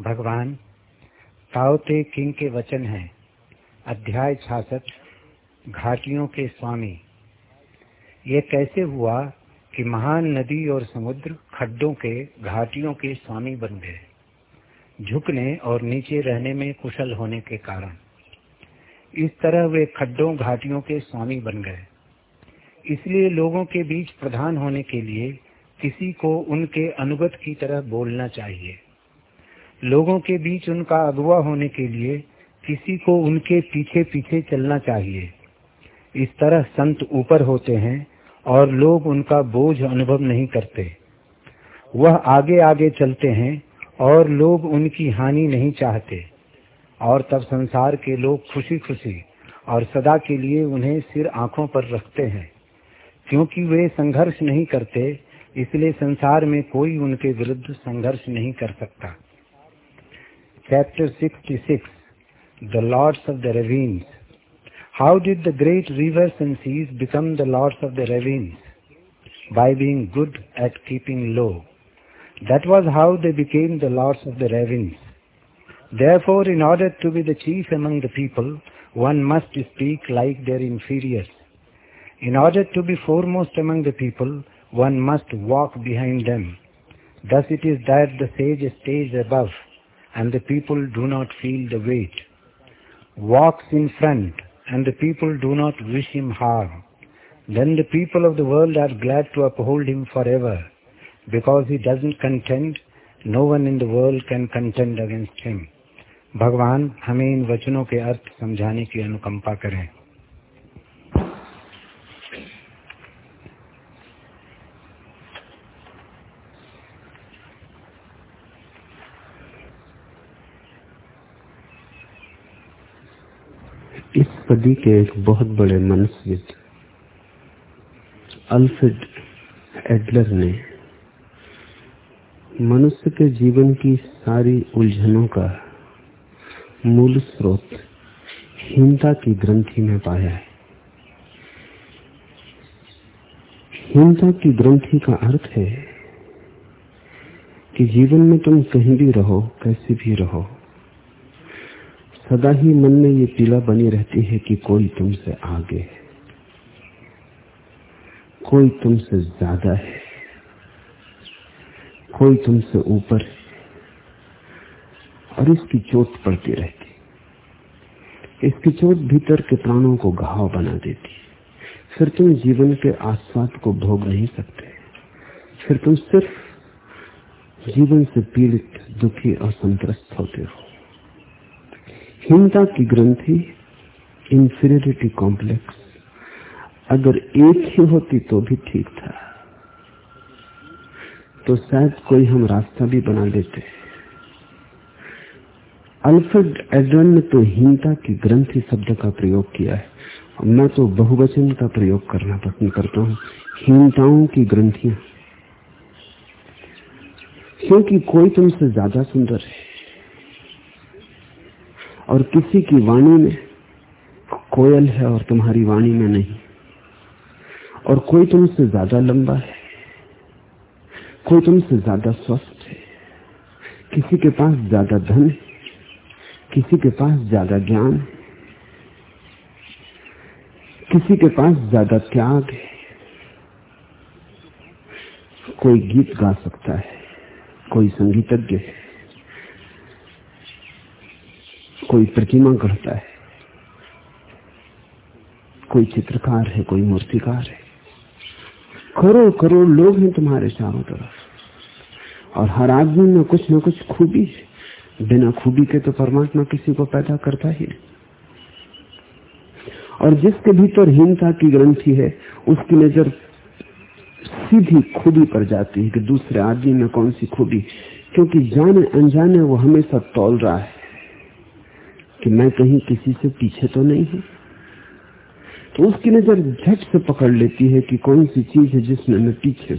भगवान ताओते किंग के वचन हैं। अध्याय छाछठ, घाटियों के स्वामी। ये कैसे हुआ कि महान नदी और समुद्र खड्डों के, घाटियों के स्वामी बन गए? झुकने और नीचे रहने में कुशल होने के कारण। इस तरह वे खड्डों, घाटियों के स्वामी बन गए। इसलिए लोगों के बीच प्रधान होने के लिए किसी को उनके अनुगत की तरह बोलना चाहिए। लोगों के बीच उनका अगुवा होने के लिए किसी को उनके पीछे पीछे चलना चाहिए। इस तरह संत ऊपर होते हैं और लोग उनका बोझ अनुभव नहीं करते। वह आगे आगे चलते हैं और लोग उनकी हानि नहीं चाहते। और तब संसार के लोग खुशी खुशी और सदा के लिए उन्हें सिर आँखों पर रखते हैं। क्योंकि वे संघर्ष नहीं करते, इसलिए संसार में कोई उनके विरुद्ध संघर्ष नहीं कर सकता। Chapter 66 The Lords of the Ravines How did the great rivers and seas become the lords of the ravines? By being good at keeping low. That was how they became the lords of the ravines. Therefore, in order to be the chief among the people, one must speak like their inferiors. In order to be foremost among the people, one must walk behind them. Thus it is that the sage stays above and the people do not feel the weight, walks in front and the people do not wish him harm, then the people of the world are glad to uphold him forever. Because he doesn't contend, no one in the world can contend against him. भगवान हमें इन वचनों के अर्थ समझाने की अनुकंपा करें सदी के एक बहुत बड़े मनुष्य अल्फ्रेड एडलर ने मनुष्य के जीवन की सारी उलझनों का मूल स्रोत हीनता की ग्रंथि में पाया है। हीनता की ग्रंथि का अर्थ है कि जीवन में तुम कहीं भी रहो, कैसे भी रहो सदा ही मन में ये पीला बनी रहती है कि कोई तुमसे आगे है। कोई तुमसे ज़्यादा है। कोई तुमसे ऊपर है। और इसकी चोट पड़ती रहती इसकी चोट भीतर के प्राणों को घाव बना देती फिर तुम जीवन के आस्वाद को भोग नहीं सकते। फिर तुम सिर्फ़ जीवन से पीड़ित, दुखी और संतुष्ट होते हो। हीनता की ग्रंथि इंफीरियरिटी कॉम्प्लेक्स अगर एक ही होती तो भी ठीक था। तो शायद कोई हम रास्ता भी बना देते अल्फ्रेड एडवन ने तो हीनता की ग्रंथि शब्द का प्रयोग किया है। मैं तो बहुवचन का प्रयोग करना पसंद करता हूँ। हीनताओं की ग्रंथियाँ। क्योंकि कोई तुमसे ज़्यादा सुंदर है। और किसी की वाणी में कोयल है और तुम्हारी वाणी में नहीं। और कोई तुमसे ज़्यादा लंबा है, कोई तुमसे ज़्यादा स्वस्थ है, किसी के पास ज़्यादा धन है, किसी के पास ज़्यादा ज्ञान है, किसी के पास ज़्यादा त्याग है। कोई गीत गा सकता है, कोई संगीतज्ञ है। कोई प्रतिमा गढ़ता है। कोई चित्रकार है, कोई मूर्तिकार है। करोड़ करोड़ लोग हैं तुम्हारे चारों तरफ़। और हर आदमी में कुछ न कुछ खूबी है। बिना खूबी के तो परमात्मा किसी को पैदा करता ही और जिसके भीतर हीनता की ग्रंथि है, उसकी नज़र सीधी खूबी पर जाती है कि दूसरे आदमी में कौन सी खूबी क्योंकि जाने अनजाने वो हमेशा तोल रहा है। कि मैं कहीं किसी से पीछे तो नहीं हूँ? तो उसकी नज़र झट से पकड़ लेती है कि कौन सी चीज़ है जिसमें मैं पीछे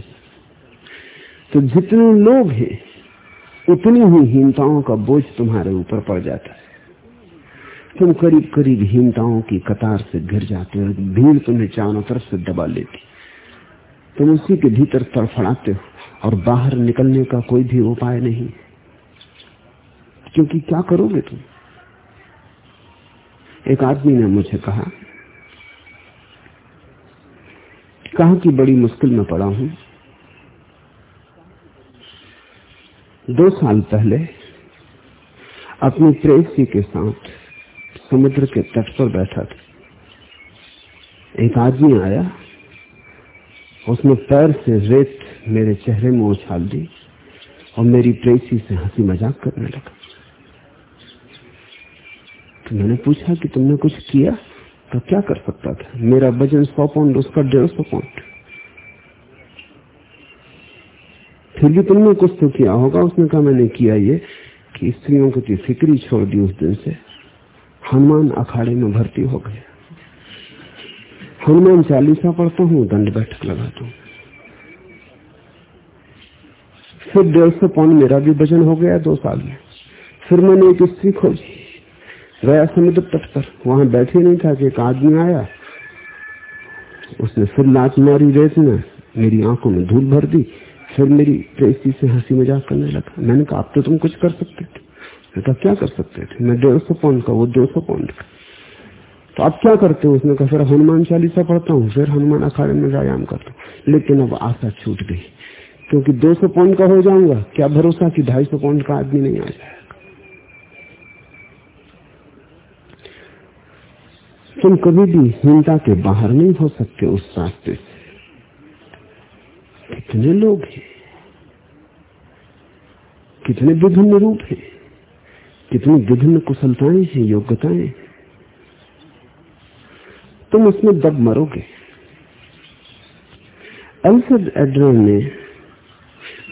तो जितने लोग हैं, उतनी ही हीनताओं का बोझ तुम्हारे ऊपर पड़ जाता है। तुम करीब करीब हीनताओं की कतार से घिर जाते हो भीड़ तुम्हें चारों तरफ़ से दबा लेती। तुम उसी के भीतर तड़फड़ाते हो और बाहर निकलने का कोई भी उपाय नहीं। क्योंकि क्या करोगे तुम? एक आदमी ने मुझे कहा कहा कि बड़ी मुश्किल में पड़ा हूँ। दो साल पहले अपनी प्रेसी के साथ समुद्र के तट पर बैठा था। एक आदमी आया, उसने पैर से रेत मेरे चेहरे में उछाल दी और मेरी प्रेसी से हँसी मज़ाक करने लगा। तो मैंने पूछा कि तुमने कुछ किया? तो क्या कर सकता था? मेरा वज़न सौ पाउंड उसका डेढ़ सौ पाउंड फिर भी तुमने कुछ तो किया होगा। उसने कहा, मैंने किया ये कि स्त्रियों की फिक्री छोड़ दी उस दिन से। हनुमान अखाड़े में भर्ती हो गया हनुमान चालीसा पढ़ता हूँ, दंड बैठक लगाता हूँ। फिर डेढ़ सौ पाउंड मेरा भी वज़न हो गया दो साल में। फिर मैंने एक स्त्री खोजी। गया समुद्र तट पर। वहाँ बैठे नहीं था कि एक आदमी आया। उसने फिर लात मारी रेत में। मेरी आँखों में धूल भर दी। फिर मेरी प्रेसी से हँसी मज़ाक करने लगा। मैंने कहा, अब तो तुम कुछ कर सकते थे। कहा, क्या कर सकते थे? मैं डेढ़ सौ पाउंड का, वो दो सौ पाउंड का। तो अब क्या करते हो? उसने कहा, फिर हनुमान चालीसा पढ़ता हूँ, फिर हनुमान अखाड़े में व्यायाम करता हूँ। लेकिन अब आशा छूट गई। क्योंकि 200 पाउंड का हो जाऊँगा, क्या भरोसा कि 250 पाउंड का आदमी नहीं आ जाएगा? तुम कभी भी हीनता के बाहर नहीं हो सकते उस रास्ते से। कितने लोग हैं? कितने विभिन्न रूप हैं? कितनी विभिन्न कुशलताएँ हैं, योग्यताएँ? तुम उसमें दब मरोगे। अल्फ्रेड एड्रन ने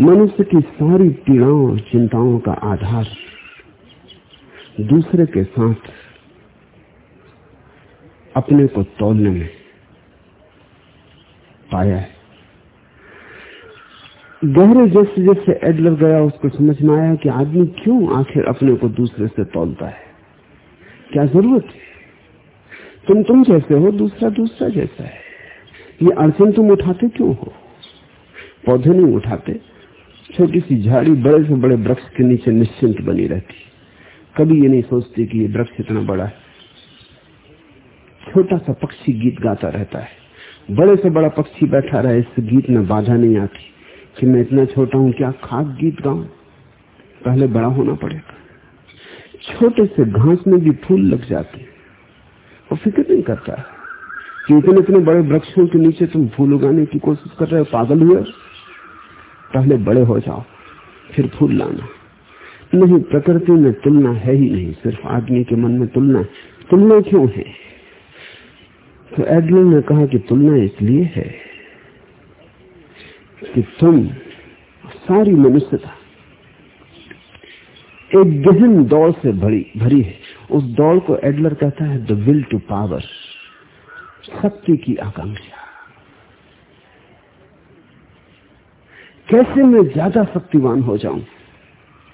मनुष्य की सारी पीड़ाओं और चिंताओं का आधार दूसरे के साथ अपने को तोलने में पाया है। गहरे जैसे जैसे एडलर गया, उसको समझ में आया कि आदमी क्यों आखिर अपने को दूसरे से तोलता है? क्या ज़रूरत है? तुम तुम जैसे हो, दूसरा दूसरा जैसा है। ये अड़चन तुम उठाते क्यों हो? पौधे नहीं उठाते। छोटी सी झाड़ी बड़े से बड़े वृक्ष के नीचे निश्चिंत बनी रहती। कभी ये नहीं सोचती कि ये वृक्ष इतना बड़ा है। छोटा सा पक्षी गीत गाता रहता है। बड़े से बड़ा पक्षी बैठा रहे इस गीत में बाधा नहीं आती कि मैं इतना छोटा हूँ, क्या खास गीत गाऊं? पहले बड़ा होना पड़ेगा। छोटे से घास में भी फूल लग जाते वो फ़िक्र नहीं करता कि इतने इतने बड़े वृक्षों के नीचे तुम फूल उगाने की कोशिश कर रहे हो, पागल हुए पहले बड़े हो जाओ, फिर फूल लाना। नहीं, प्रकृति में तुलना है ही नहीं, सिर्फ़ आदमी के मन में तुलना तुलना क्यों है? तो एडलर ने कहा कि तुलना इसलिए है कि तुम सारी मनुष्यता एक गहन दौड़ से भरी भरी है। उस दौड़ को एडलर कहता है द विल टू पावर शक्ति की आकांक्षा। कैसे मैं ज़्यादा शक्तिवान हो जाऊँ?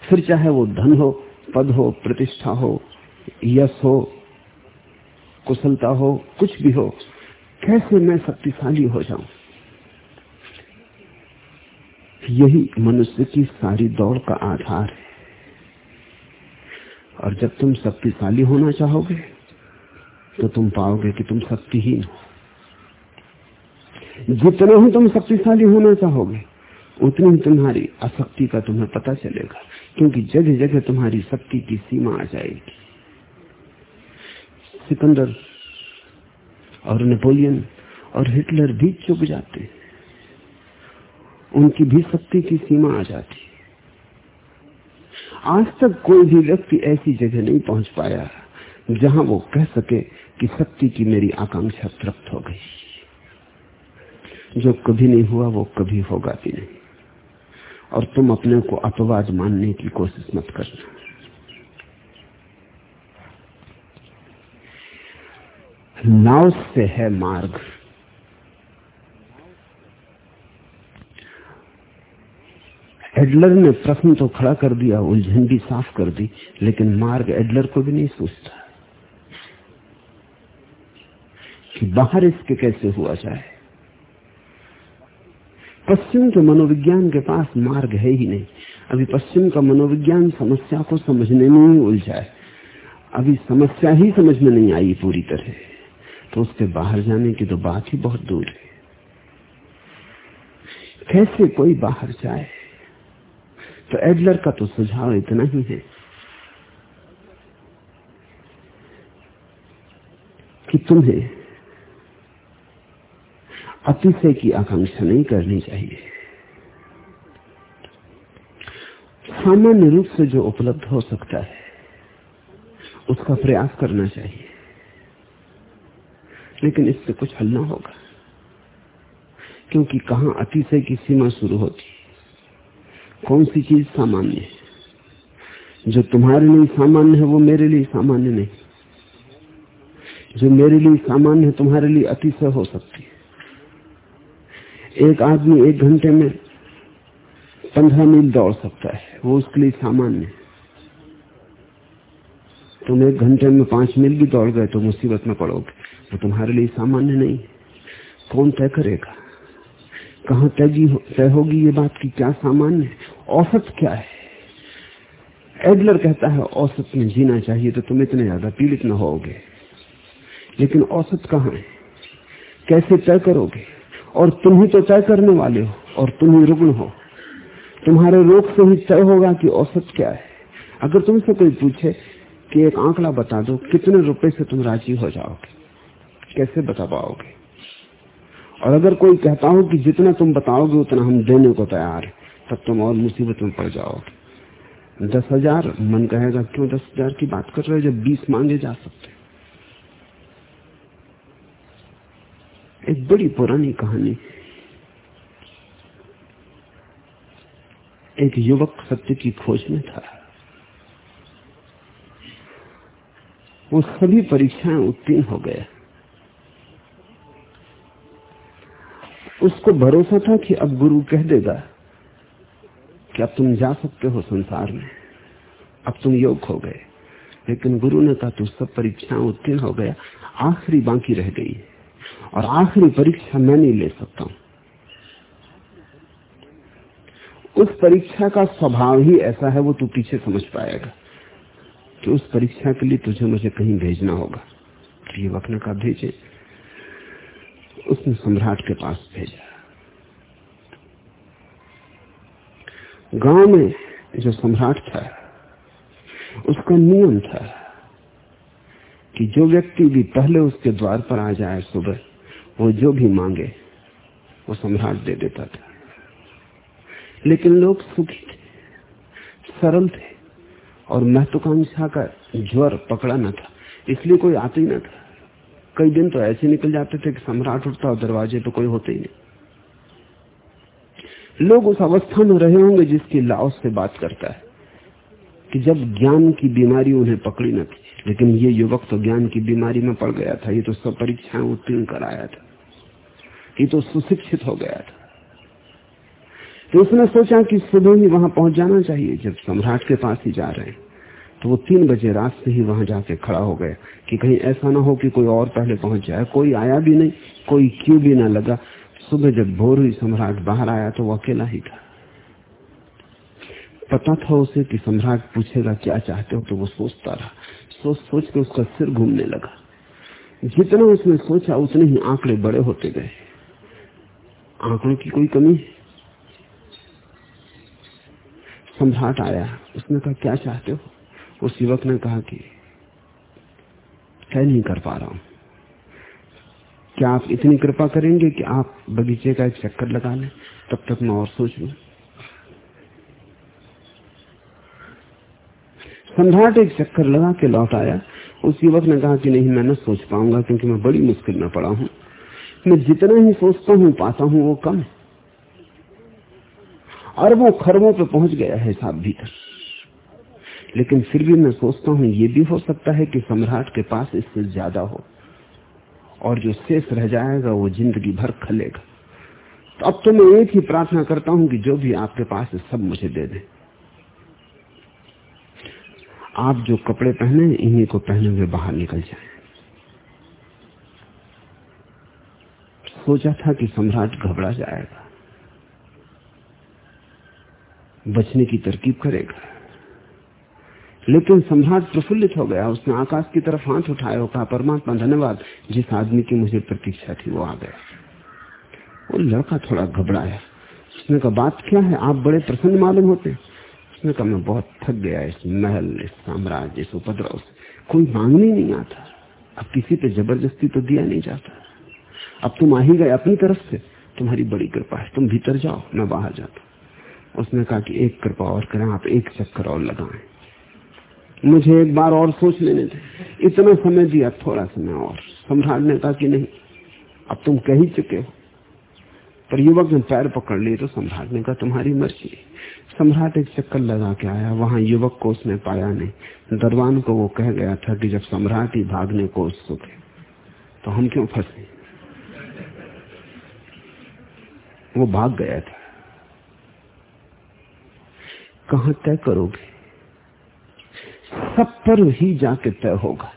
फिर चाहे वो धन हो, पद हो, प्रतिष्ठा हो, यश हो कुशलता हो, कुछ भी हो, कैसे मैं शक्तिशाली हो जाऊँ? यही मनुष्य की सारी दौड़ का आधार है। और जब तुम शक्तिशाली होना चाहोगे तो तुम पाओगे कि तुम शक्तिहीन हो। जितना ही तुम शक्तिशाली होना चाहोगे, उतनी ही तुम्हारी अशक्ति का तुम्हें पता चलेगा, क्योंकि जगह जगह तुम्हारी शक्ति की सीमा आ जाएगी। सिकंदर और नेपोलियन और हिटलर भी चुप जाते उनकी भी शक्ति की सीमा आ जाती आज तक कोई भी व्यक्ति ऐसी जगह नहीं पहुँच पाया जहाँ वो कह सके कि शक्ति की मेरी आकांक्षा तृप्त हो गई। जो कभी नहीं हुआ, वो कभी होगा भी नहीं। और तुम अपने को अपवाद मानने की कोशिश मत करना। नाव से है मार्ग। एडलर ने प्रश्न तो खड़ा कर दिया, उलझन भी साफ़ कर दी, लेकिन मार्ग एडलर को भी नहीं सोचता कि बाहर इसके कैसे हुआ जाए। पश्चिम के मनोविज्ञान के पास मार्ग है ही नहीं। अभी पश्चिम का मनोविज्ञान समस्या को समझने में ही उलझा है। अभी समस्या ही समझ में नहीं आई पूरी तरह। तो उसके बाहर जाने की तो बात ही बहुत दूर है। कैसे कोई बाहर जाए? तो एडलर का तो सुझाव इतना ही है कि तुम्हें अतिशय की आकांक्षा नहीं करनी चाहिए। सामान्य रूप से जो उपलब्ध हो सकता है, उसका प्रयास करना चाहिए। लेकिन इससे कुछ हल ना होगा। क्योंकि कहा अतिशय की सीमा शुरू होती कौन सी चीज़ सामान्य है? जो तुम्हारे लिए सामान्य है, वो मेरे लिए सामान्य नहीं। जो मेरे लिए सामान्य है, तुम्हारे लिए अतिशय हो सकती है। एक आदमी एक घंटे में पंद्रह मील दौड़ सकता है। वो उसके लिए सामान्य है। तुम एक घंटे में पाँच मील भी दौड़ गए तो मुसीबत में पड़ोगे। वो तुम्हारे लिए सामान्य नहीं। कौन तय करेगा? कहा तय तय होगी ये बात की क्या सामान्य है? औसत क्या है? एडलर कहता है, औसत में जीना चाहिए तो तुम इतने ज़्यादा पीड़ित न होगे लेकिन औसत कहाँ है? कैसे तय करोगे? और तुम ही तो तय करने वाले हो, और तुम ही रुग्ण हो। तुम्हारे रोग से ही तय होगा कि औसत क्या है। अगर तुमसे कोई पूछे कि एक आंकड़ा बता दो, कितने रुपए से तुम राज़ी हो जाओगे? कैसे बता पाओगे? और अगर कोई कहता हो कि जितना तुम बताओगे, उतना हम देने को तैयार है, तब तुम और मुसीबत में पड़ जाओगे। दस हज़ार, मन कहेगा, क्यों दस हज़ार की बात कर रहे हो? जब बीस मांगे जा सकते एक बड़ी पुरानी कहानी। एक युवक सत्य की खोज में था। वो सभी परीक्षाएँ उत्तीर्ण हो गया। उसको भरोसा था कि अब गुरु कह देगा कि अब तुम जा सकते हो संसार में। अब तुम योग हो गए। लेकिन गुरु ने कहा, तू सब परीक्षाएँ उत्तीर्ण हो गया। आखिरी बाकी रह गई और आखिरी परीक्षा मैं नहीं ले सकता हूँ। उस परीक्षा का स्वभाव ही ऐसा है, वो तू पीछे समझ पाएगा कि उस परीक्षा के लिए तुझे मुझे कहीं भेजना होगा। तो ये वक्त का भेजे। उसने सम्राट के पास भेजा। गाँव में जो सम्राट था, उसका नियम था कि जो व्यक्ति भी पहले उसके द्वार पर आ जाए सुबह, वो जो भी मांगे, वो सम्राट दे देता था। लेकिन लोग सुखी थे, सरल थे, और महत्वाकांक्षा का ज्वर पकड़ा न था, इसलिए कोई आते ही न था। कई दिन तो ऐसे निकल जाते थे कि सम्राट उठता और दरवाजे पे कोई होते ही नहीं। लोग उस अवस्था में रहे होंगे जिसकी लाओस से बात करता है कि जब ज्ञान की बीमारी उन्हें पकड़ी न थी, लेकिन ये युवक तो ज्ञान की बीमारी में पड़ गया था, ये तो सब परीक्षाएँ उत्तीर्ण कर आया था, ये तो सुशिक्षित हो गया था। तो उसने सोचा कि सुबह ही वहाँ पहुँच जाना चाहिए, जब सम्राट के पास ही जा रहे हैं। तो वो तीन बजे रात से ही वहाँ जाके खड़ा हो गया कि कहीं ऐसा ना हो कि कोई और पहले पहुँच जाए। कोई आया भी नहीं, कोई क्यों भी ना लगा। सुबह जब भोर हुई सम्राट बाहर आया तो वो अकेला ही था। पता था उसे कि सम्राट पूछेगा, क्या चाहते हो? तो वो सोचता रहा। सोच सोच के उसका सिर घूमने लगा। जितना उसने सोचा, उतने ही आंकड़े बड़े होते गए। आंकड़ों की कोई कमी? सम्राट आया। उसने कहा, क्या चाहते हो? उस युवक ने कहा कि क्या नहीं कर पा रहा हूँ। क्या आप इतनी कृपा करेंगे कि आप बगीचे का एक चक्कर लगा लें? तब तक मैं और सोच लू। सम्राट एक चक्कर लगा के लौट आया। उस युवक ने कहा कि, नहीं, मैं न सोच पाऊँगा क्योंकि मैं बड़ी मुश्किल में पड़ा हूँ। मैं जितना ही सोचता हूँ, पाता हूँ, वो कम अरबों खरबों पे पहुँच गया है साहब भीतर। लेकिन फिर भी मैं सोचता हूँ, ये भी हो सकता है कि सम्राट के पास इससे ज़्यादा हो। और जो शेष रह जाएगा, वो ज़िंदगी भर खलेगा। तो अब तो मैं एक ही प्रार्थना करता हूँ कि जो भी आपके पास है, सब मुझे दे दें। आप जो कपड़े पहने, इन्हीं को पहने हुए बाहर निकल जाए। सोचा था कि सम्राट घबरा जाएगा। बचने की तरकीब करेगा। लेकिन सम्राट प्रफुल्लित हो गया। उसने आकाश की तरफ़ हाथ उठाया और कहा, परमात्मा, धन्यवाद। जिस आदमी की मुझे प्रतीक्षा थी, वो आ गया। वो लड़का थोड़ा घबराया। उसने कहा, बात क्या है? आप बड़े प्रसन्न मालूम होते। उसने कहा, मैं बहुत थक गया इस महल, इस साम्राज्य, इस उपद्रव से। कोई मांगने नहीं आता। अब किसी पे ज़बरदस्ती तो दिया नहीं जाता। अब तुम आ ही गए अपनी तरफ़ से। तुम्हारी बड़ी कृपा है। तुम भीतर जाओ, मैं बाहर जाता उसने कहा कि, एक कृपा और करें, आप एक चक्कर और लगाएँ। मुझे एक बार और सोच लेने थे इतना समय दिया, थोड़ा समय और। सम्राट ने कहा कि नहीं? अब तुम कह ही चुके हो। पर युवक ने पैर पकड़ लिए तो सम्राट ने कहा तुम्हारी मर्ज़ी। सम्राट एक चक्कर लगा के आया। वहाँ युवक को उसने पाया नहीं। दरबान को वो कह गया था कि जब सम्राट ही भागने को उत्सुक है तो हम क्यों फंसे? वो भाग गया था। कहा तय करोगे? सब पर ही जाके तय होगा।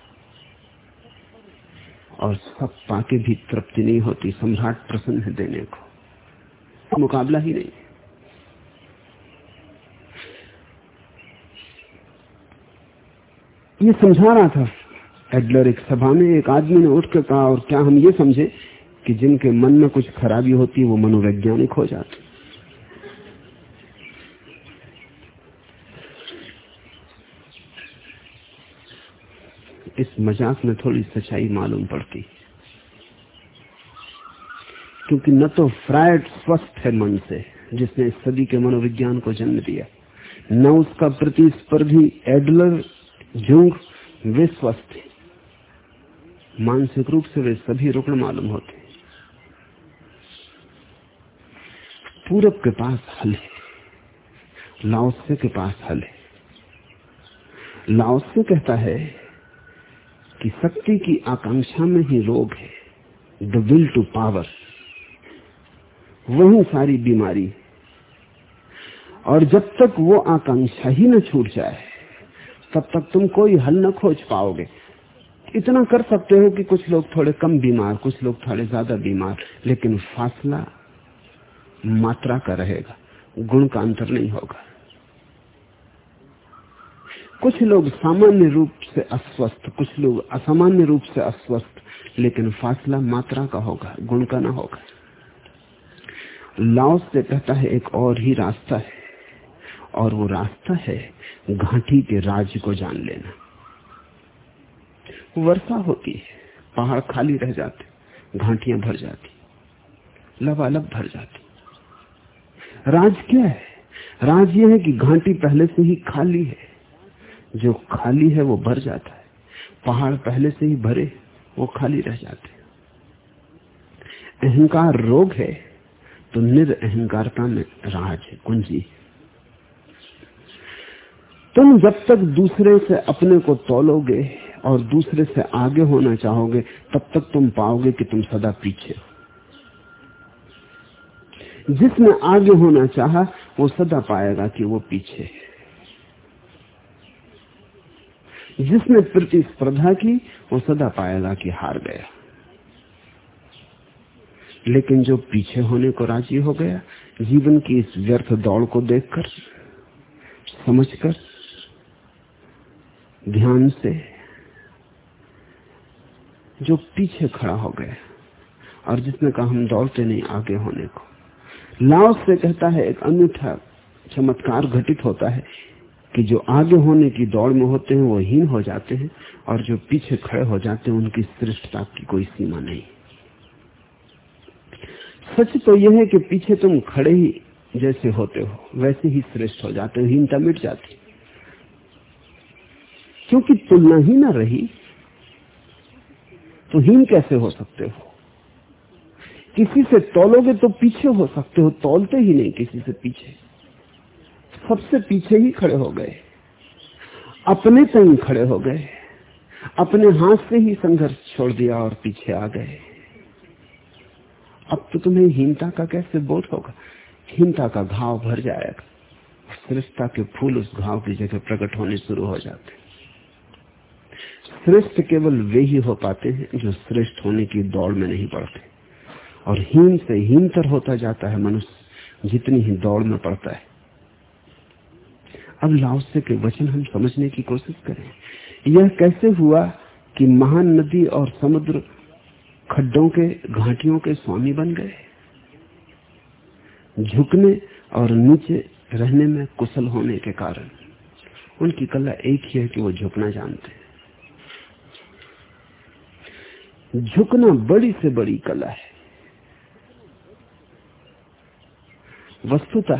और सब पाके भी तृप्ति नहीं होती, सम्राट प्रसन्न है देने को। मुकाबला ही नहीं। ये समझा रहा था एडलर एक सभा में, एक आदमी ने उठ कर कहा, और क्या हम ये समझे कि जिनके मन में कुछ खराबी होती है, वो मनोवैज्ञानिक हो जाते इस मज़ाक में थोड़ी सच्चाई मालूम पड़ती। क्योंकि न तो फ्रायड स्वस्थ है मन से, जिसने सदी के मनोविज्ञान को जन्म दिया। न उसका प्रतिस्पर्धी एडलर जुंग वे स्वस्थ है। मानसिक रूप से वे सभी रुकन मालूम होते पूरब के पास हल है। लाओसे के पास हल है। लाओसे कहता है कि शक्ति की आकांक्षा में ही रोग है। द विल टू पावर वही सारी बीमारी और जब तक वो आकांक्षा ही न छूट जाए, तब तक तुम कोई हल न खोज पाओगे। इतना कर सकते हो कि कुछ लोग थोड़े कम बीमार, कुछ लोग थोड़े ज़्यादा बीमार, लेकिन फासला मात्रा का रहेगा, गुण का अंतर नहीं होगा। कुछ लोग सामान्य रूप से अस्वस्थ, कुछ लोग असामान्य रूप से अस्वस्थ, लेकिन फासला मात्रा का होगा, गुण का ना होगा। लाओस से कहता है, एक और ही रास्ता है, और वो रास्ता है घाटी के राज्य को जान लेना। वर्षा होती है, पहाड़ खाली रह जाते, घाटियाँ भर जाती, लबालब भर जाती। राज क्या है? राज ये है कि घाटी पहले से ही खाली है। जो खाली है वो भर जाता है। पहाड़ पहले से ही भरे, वो खाली रह जाते अहंकार रोग है तो निरअहकारता में राज है, कुंजी। तुम जब तक दूसरे से अपने को तोलोगे और दूसरे से आगे होना चाहोगे, तब तक तुम पाओगे कि तुम सदा पीछे हो। जिसने आगे होना चाहा, वो सदा पाएगा कि वो पीछे है। जिसने प्रतिस्पर्धा की, वो सदा पाएगा कि हार गया। लेकिन जो पीछे होने को राज़ी हो गया, जीवन की इस व्यर्थ दौड़ को देखकर, समझकर, ध्यान से, जो पीछे खड़ा हो गया, और जिसने कहा हम दौड़ते नहीं आगे होने को लाओस से कहता है, एक अनूठा चमत्कार घटित होता है। कि जो आगे होने की दौड़ में होते हैं, वो हीन हो जाते हैं और जो पीछे खड़े हो जाते हैं, उनकी श्रेष्ठता की कोई सीमा नहीं। सच तो यह है कि पीछे तुम खड़े ही जैसे होते हो, वैसे ही श्रेष्ठ हो जाते हो, हीनता मिट जाती। क्योंकि तुलना ही ना रही तो हीन कैसे हो सकते हो? किसी से तोलोगे तो पीछे हो सकते हो, तोलते ही नहीं किसी से पीछे। सबसे पीछे ही खड़े हो गए। अपने से खड़े हो गए। अपने हाथ से ही संघर्ष छोड़ दिया और पीछे आ गए। अब तो तुम्हें हीनता का कैसे बोध होगा? हीनता का घाव भर जाएगा श्रेष्ठता के फूल उस घाव की जगह प्रकट होने शुरू हो जाते। श्रेष्ठ केवल वे ही हो पाते हैं जो श्रेष्ठ होने की दौड़ में नहीं पड़ते। और हीन से हीनतर होता जाता है मनुष्य जितनी ही दौड़ में पड़ता है। अब लाओसे के वचन हम समझने की कोशिश करें। यह कैसे हुआ कि महान नदी और समुद्र खड्डों के, घाटियों के स्वामी बन गए? झुकने और नीचे रहने में कुशल होने के कारण। उनकी कला एक ही है कि वो झुकना जानते हैं। झुकना बड़ी से बड़ी कला है। वस्तुतः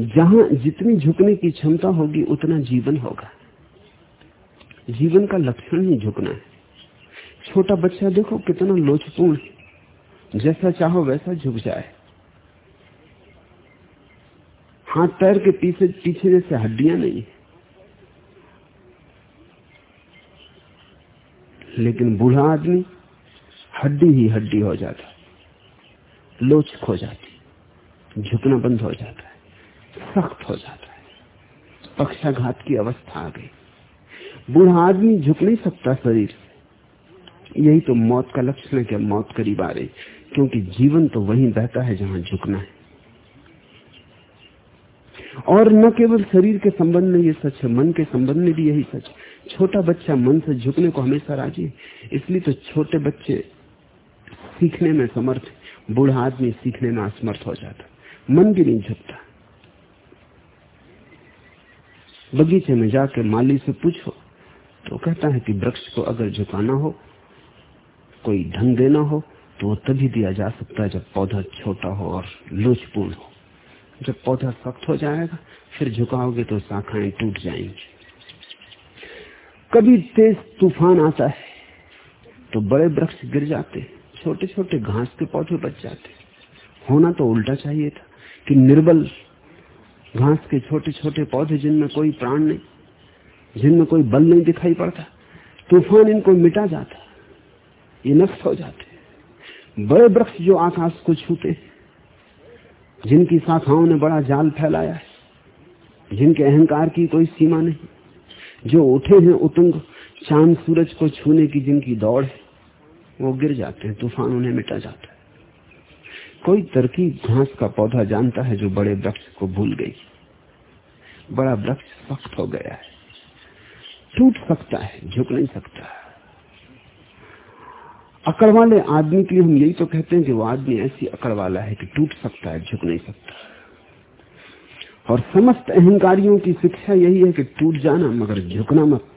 जहाँ जितनी झुकने की क्षमता होगी, उतना जीवन होगा। जीवन का लक्षण ही झुकना है। छोटा बच्चा देखो, कितना लोचपूर्ण है। जैसा चाहो वैसा झुक जाए। हाथ पैर के पीछे पीछे जैसे हड्डियाँ नहीं लेकिन बूढ़ा आदमी, हड्डी ही हड्डी हो जाता। लोच खो जाती। झुकना बंद हो जाता है। सख्त हो जाता है। पक्षाघात की अवस्था आ गई। बूढ़ा आदमी झुक नहीं सकता शरीर यही तो मौत का लक्षण है कि मौत करीब आ रही। क्योंकि जीवन तो वहीं बहता है जहाँ झुकना है। और न केवल शरीर के संबंध में ये सच है, मन के संबंध में भी यही सच छोटा बच्चा मन से झुकने को हमेशा राज़ी इसलिए तो छोटे बच्चे सीखने में समर्थ बूढ़ा आदमी सीखने में असमर्थ हो जाता मन भी नहीं झुकता। बगीचे में जाके माली से पूछो तो कहता है कि वृक्ष को अगर झुकाना हो, कोई ढंग देना हो तो वो तभी दिया जा सकता है जब पौधा छोटा हो और लोचपूर्ण हो। जब पौधा सख्त हो जाएगा, फिर झुकाओगे तो शाखाएँ टूट जाएँगी। कभी तेज तूफ़ान आता है तो बड़े वृक्ष गिर जाते छोटे छोटे घास के पौधे बच जाते। होना तो उल्टा चाहिए था कि निर्बल घास के छोटे छोटे पौधे जिनमें कोई प्राण नहीं, जिनमें कोई बल नहीं दिखाई पड़ता, तूफ़ान इनको मिटा जाता, ये नष्ट हो जाते। बड़े वृक्ष जो आकाश को छूते, जिनकी शाखाओं ने बड़ा जाल फैलाया है, जिनके अहंकार की कोई सीमा नहीं, जो उठे हैं उतुंग, चाँद सूरज को छूने की जिनकी दौड़ है, वो गिर जाते हैं, तूफ़ान उन्हें मिटा जाता है। कोई तरकी घास का पौधा जानता है जो बड़े वृक्ष को भूल गई। बड़ा वृक्ष सख्त हो गया है। टूट सकता है, झुक नहीं सकता। अकड़ वाले आदमी के लिए हम यही तो कहते हैं कि वो आदमी ऐसी अकड़ वाला है कि टूट सकता है, झुक नहीं सकता। और समस्त अहंकारियों की शिक्षा यही है कि टूट जाना मगर झुकना मत।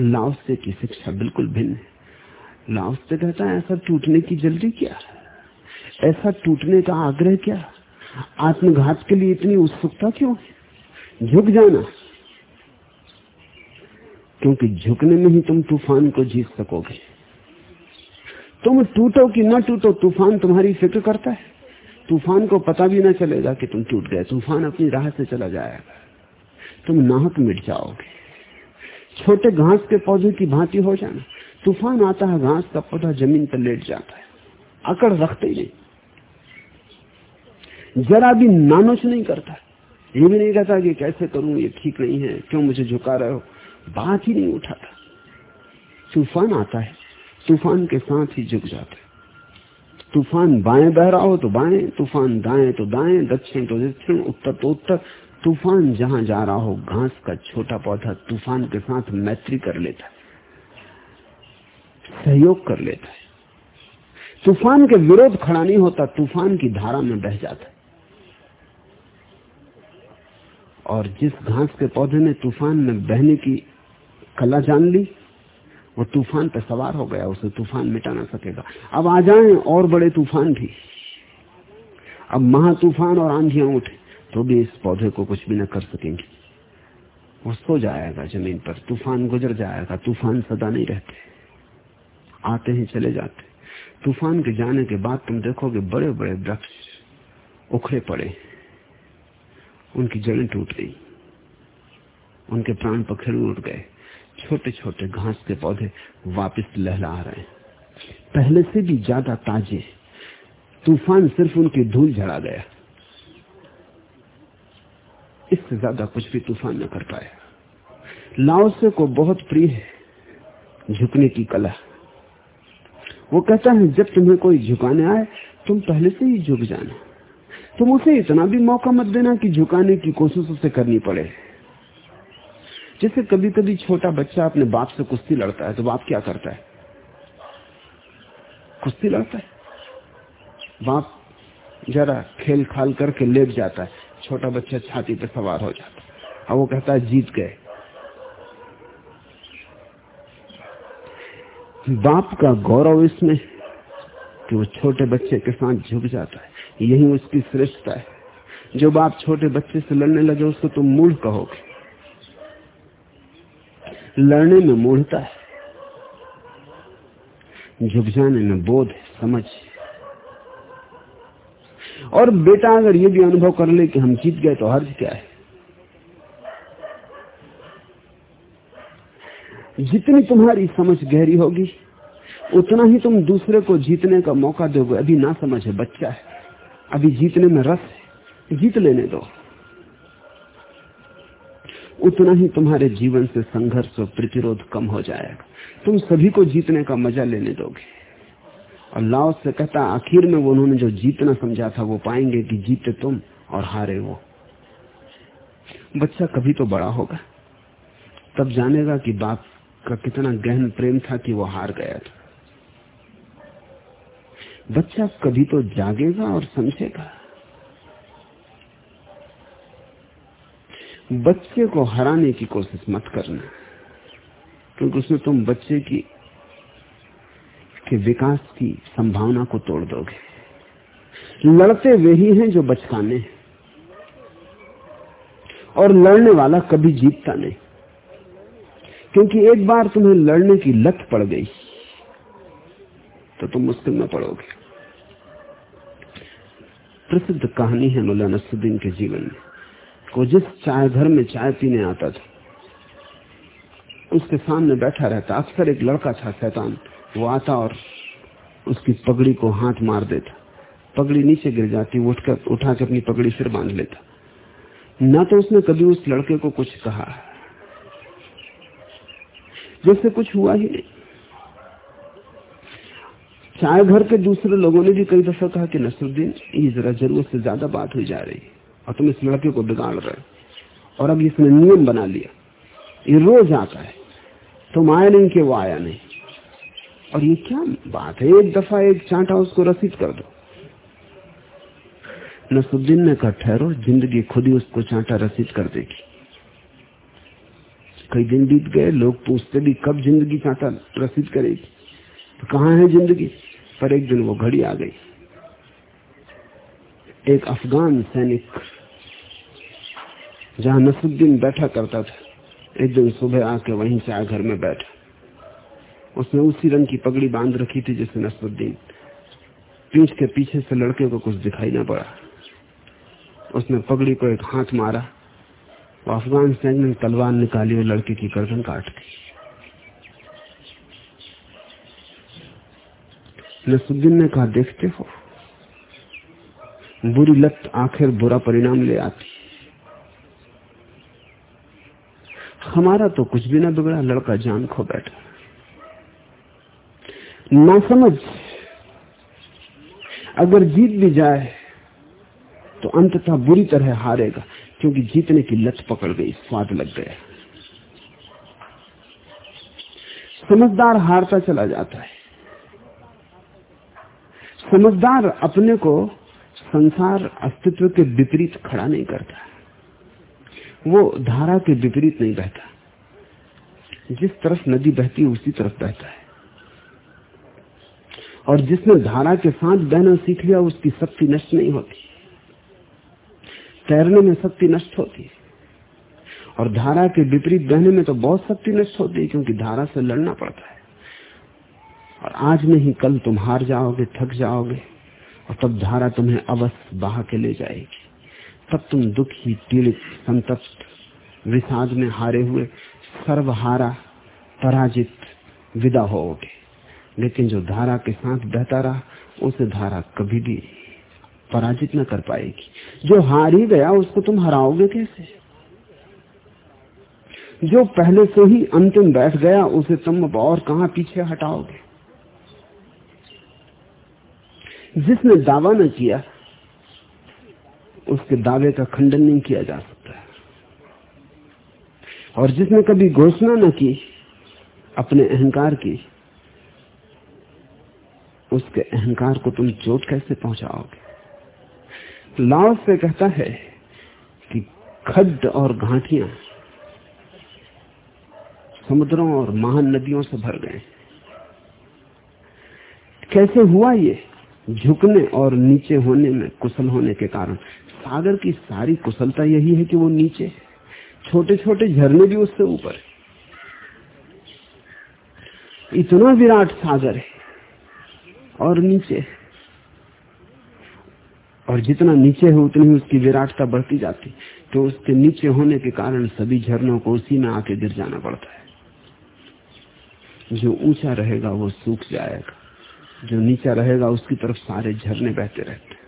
लाओसे की शिक्षा बिल्कुल भिन्न है। लाओसे कहता है, ऐसा टूटने की जल्दी क्या? ऐसा टूटने का आग्रह क्या? आत्मघात के लिए इतनी उत्सुकता क्यों है? झुक जाना। क्योंकि झुकने में ही तुम तूफ़ान को जीत सकोगे। तुम टूटो कि ना टूटो, तूफ़ान तुम्हारी फ़िक्र करता है। तूफ़ान को पता भी ना चलेगा कि तुम टूट गए। तूफ़ान अपनी राह से चला जाएगा। तुम नाहक मिट जाओगे। छोटे घास के पौधे की भांति हो जाना। तूफ़ान आता है, घास का पौधा ज़मीन पर लेट जाता है। अकड़ रखते ही नहीं। जरा भी नानोच नहीं करता। ये भी नहीं कहता कि कैसे करूँ, ये ठीक नहीं है, क्यों मुझे झुका रहे हो? बात ही नहीं उठाता। तूफ़ान आता है, तूफ़ान के साथ ही झुक जाता है। तूफ़ान बाएँ बह रहा हो तो बाएँ, तूफ़ान दाएँ तो दाएँ, दक्षिण तो दक्षिण, उत्तर तो उत्तर। तूफ़ान जहाँ जा रहा हो, घास का छोटा पौधा तूफ़ान के साथ मैत्री कर लेता है। सहयोग कर लेता है। तूफ़ान के विरोध खड़ा नहीं होता, तूफ़ान की धारा में बह जाता है। और जिस घास के पौधे ने तूफ़ान में बहने की कला जान ली, वो तूफ़ान पर सवार हो गया, उसे तूफ़ान मिटा ना सकेगा। अब आ जाएँ और बड़े तूफ़ान भी। अब महा तूफ़ान और आंधियाँ उठे तो भी इस पौधे को कुछ भी न कर सकेंगे। वो सो जाएगा ज़मीन पर, तूफ़ान गुजर जाएगा, तूफ़ान सदा नहीं रहते। आते ही चले जाते। तूफ़ान के जाने के बाद तुम देखोगे बड़े बड़े वृक्ष उखड़े पड़े। उनकी जड़ें टूट गई। उनके प्राण पखेड़ उठ गए। छोटे छोटे घास के पौधे वापस लहला रहे। हैं पहले से भी ज़्यादा ताजे। तूफ़ान सिर्फ़ उनकी धूल झड़ा गया। इससे ज़्यादा कुछ भी तूफ़ान न कर पाया। लाओसे को बहुत प्रिय है। झुकने की कला। वो कहता है, जब तुम्हें कोई झुकाने आए, तुम पहले से ही झुक जाना। तुम उसे इतना भी मौका मत देना कि झुकाने की कोशिश उसे करनी पड़े। जैसे कभी कभी छोटा बच्चा अपने बाप से कुश्ती लड़ता है तो बाप क्या करता है? कुश्ती लड़ता है। बाप जरा खेल खाल करके लेट जाता है। छोटा बच्चा छाती पर सवार हो जाता है। और वो कहता है, जीत गए। बाप का गौरव इसमें कि वो छोटे बच्चे के साथ झुक जाता है। यही उसकी श्रेष्ठता है। जो बाप छोटे बच्चे से लड़ने लगे, उसको तुम मूढ़ कहोगे। लड़ने में मूढ़ता है। झुक जाने में बोध है, समझ और बेटा, अगर ये भी अनुभव कर ले कि हम जीत गए तो हर्ज क्या है? जितनी तुम्हारी समझ गहरी होगी, उतना ही तुम दूसरे को जीतने का मौका दोगे। अभी ना समझ है, बच्चा है। अभी जीतने में रस है। जीत लेने दो। उतना ही तुम्हारे जीवन से संघर्ष और प्रतिरोध कम हो जाएगा। तुम सभी को जीतने का मज़ा लेने दोगे। और लाओ से कहता, आखिर में वो उन्होंने जो जीतना समझा था, वो पाएँगे कि जीते तुम और हारे वो। बच्चा कभी तो बड़ा होगा। तब जानेगा कि बाप का कितना गहन प्रेम था कि वो हार गया था। बच्चा कभी तो जागेगा और समझेगा। बच्चे को हराने की कोशिश मत करना, क्योंकि उसमें तुम बच्चे की, के विकास की संभावना को तोड़ दोगे। लड़ते वे ही हैं जो बचकाने और लड़ने वाला कभी जीतता नहीं। क्योंकि एक बार तुम्हें लड़ने की लत पड़ गई तो तुम मुश्किल में पड़ोगे। प्रसिद्ध कहानी है मुला नसुद्दीन के जीवन में, वो जिस चाय घर में चाय पीने आता था, उसके सामने बैठा रहता, अक्सर एक लड़का था शैतान, वो आता और उसकी पगड़ी को हाथ मार देता। पगड़ी नीचे गिर जाती उठकर उठा के अपनी पगड़ी फिर बाँध लेता। ना तो उसने कभी उस लड़के को कुछ कहा। जैसे कुछ हुआ ही नहीं। चाय घर के दूसरे लोगों ने भी कई दफ़ा कहा कि, नसरुद्दीन, ये जरा ज़रूरत से ज़्यादा बात हुई जा रही और तुम इस लड़के को बिगाड़ रहे और अब इसने नियम बना लिया। ये रोज आता है। तुम आए नहीं कि वो आया नहीं। और ये क्या बात है? एक दफ़ा एक चांटा उसको रसीद कर दो। नसुद्दीन ने कहा, ठहरो, ज़िंदगी खुद ही उसको चांटा रसीद कर देगी। कई दिन बीत गए, लोग पूछते भी कब ज़िंदगी चांटा रसीद करेगी। तो कहा है ज़िंदगी? पर एक दिन वो घड़ी आ गई। एक अफगान सैनिक जहाँ नसरुद्दीन बैठा करता था, एक दिन सुबह आके वहीं से आ घर में बैठा। उसने उसी रंग की पगड़ी बाँध रखी थी जिससे नसरुद्दीन पीठ के पीछे से लड़के को कुछ दिखाई ना पड़ा। उसने पगड़ी को एक हाथ मारा अफगान सैनिक ने तलवार निकाली और लड़के की गर्दन काट दी। नसरुद्दीन ने कहा, देखते हो, बुरी लत आखिर बुरा परिणाम ले आती हमारा तो कुछ भी ना बिगड़ा, लड़का जान खो बैठा। ना समझ, अगर जीत भी जाए तो अंततः बुरी तरह हारेगा। क्योंकि जीतने की लत पकड़ गई, स्वाद लग गया। समझदार हारता चला जाता है। समझदार अपने को संसार अस्तित्व के विपरीत खड़ा नहीं करता। वो धारा के विपरीत नहीं बहता। जिस तरफ़ नदी बहती है, उसी तरफ़ बहता है। और जिसने धारा के साथ बहना सीख लिया, उसकी शक्ति नष्ट नहीं होती। तैरने में शक्ति नष्ट होती है। और धारा के विपरीत बहने में तो बहुत शक्ति नष्ट होती है, क्योंकि धारा से लड़ना पड़ता है। और आज नहीं, कल तुम हार जाओगे, थक जाओगे, और तब धारा तुम्हें अवश्य बहा के ले जाएगी। तब तुम दुखी, पीड़ित, संतप्त, विषाद में हारे हुए, सर्वहारा, पराजित, विदा होोगे लेकिन जो धारा के साथ बहता रहा, उसे धारा कभी भी पराजित न कर पाएगी। जो हार ही गया, उसको तुम हराओगे कैसे? जो पहले से ही अंतिम बैठ गया, उसे तुम अब और कहा पीछे हटाओगे? जिसने दावा न किया, उसके दावे का खंडन नहीं किया जा सकता। और जिसने कभी घोषणा न की, अपने अहंकार की, उसके अहंकार को तुम चोट कैसे पहुंचाओगे? लाओ से कहता है कि खड्ड और घाटियाँ समुद्रों और महान नदियों से भर गए। कैसे हुआ ये झुकने और नीचे होने में कुशल होने के कारण? सागर की सारी कुशलता यही है कि वो नीचे छोटे छोटे झरने भी उससे ऊपर इतना विराट सागर है और नीचे और जितना नीचे है, उतनी ही उसकी विराटता बढ़ती जाती। तो उसके नीचे होने के कारण सभी झरनों को उसी में आके गिर जाना पड़ता है। जो ऊँचा रहेगा, वो सूख जाएगा। जो नीचा रहेगा, उसकी तरफ़ सारे झरने बहते रहते हैं।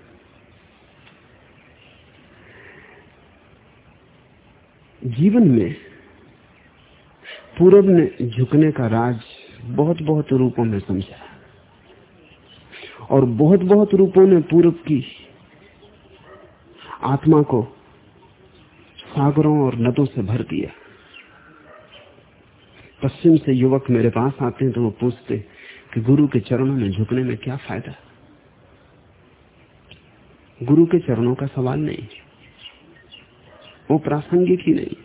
जीवन में पूरब ने झुकने का राज बहुत बहुत रूपों में समझा और बहुत बहुत रूपों ने पूरब की आत्मा को सागरों और नदों से भर दिया। पश्चिम से युवक मेरे पास आते हैं तो वो पूछते कि गुरु के चरणों में झुकने में क्या फ़ायदा? गुरु के चरणों का सवाल नहीं। वो प्रासंगिक ही नहीं।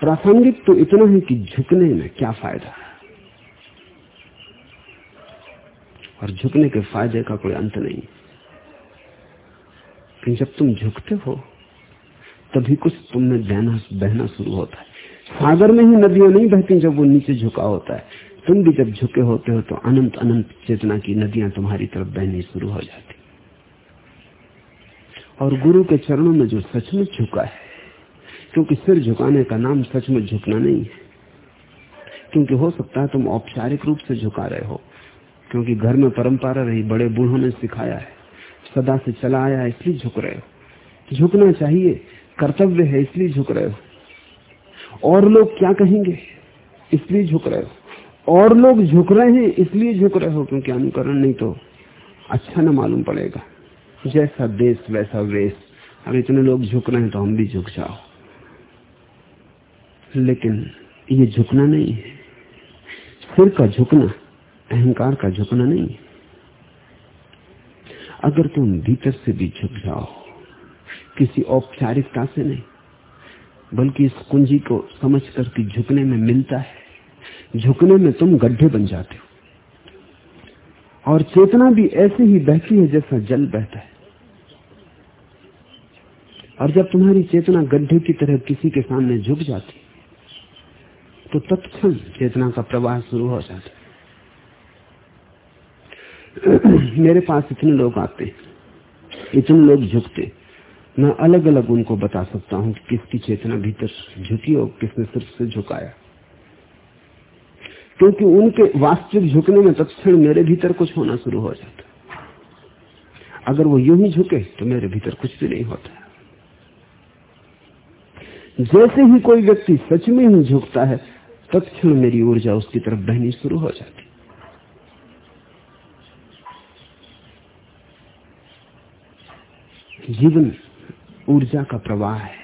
प्रासंगिक तो इतना है कि झुकने में क्या फ़ायदा? और झुकने के फ़ायदे का कोई अंत नहीं। जब तुम झुकते हो, तभी कुछ तुमने बहना बहना शुरू होता है। सागर में ही नदियाँ नहीं बहती जब वो नीचे झुका होता है। तुम भी जब झुके होते हो तो अनंत अनंत चेतना की नदियाँ तुम्हारी तरफ़ बहनी शुरू हो जाती। और गुरु के चरणों में जो सचमुच झुका है, क्योंकि सिर झुकाने का नाम सचमुच झुकना नहीं है, क्योंकि हो सकता है तुम औपचारिक रूप से झुका रहे हो, क्योंकि घर में परंपरा रही बड़े बूढ़ों ने सिखाया है। सदा से चला आया इसलिए झुक रहे हो। झुकना चाहिए, कर्तव्य है, इसलिए झुक रहे हो। और लोग क्या कहेंगे? इसलिए झुक रहे हो। और लोग झुक रहे हैं, इसलिए झुक रहे हो, क्योंकि अनुकरण नहीं तो अच्छा ना मालूम पड़ेगा। जैसा देश, वैसा वेश। अब इतने लोग झुक रहे हैं तो हम भी झुक जाओ। लेकिन ये झुकना नहीं है। सिर का झुकना, अहंकार का झुकना नहीं है। अगर तुम भीतर से भी झुक जाओ, किसी औपचारिकता से नहीं, बल्कि इस कुंजी को समझ कर कि झुकने में मिलता है, झुकने में तुम गड्ढे बन जाते हो। और चेतना भी ऐसे ही बहती है जैसा जल बहता है। और जब तुम्हारी चेतना गड्ढे की तरह किसी के सामने झुक जाती तो तत्क्षण चेतना का प्रवाह शुरू हो जाता। मेरे पास इतने लोग आते, इतने लोग झुकते। मैं अलग अलग उनको बता सकता हूँ कि किसकी चेतना भीतर झुकी और किसने सिर्फ़ से झुकाया। क्योंकि उनके वास्तविक झुकने में तत्ण मेरे भीतर कुछ होना शुरू हो जाता। अगर वो यूँ ही झुके तो मेरे भीतर कुछ भी नहीं होता। जैसे ही कोई व्यक्ति सच में ही झुकता है तत्ण मेरी ऊर्जा उसकी तरफ़ बहनी शुरू हो जाती। जीवन ऊर्जा का प्रवाह है।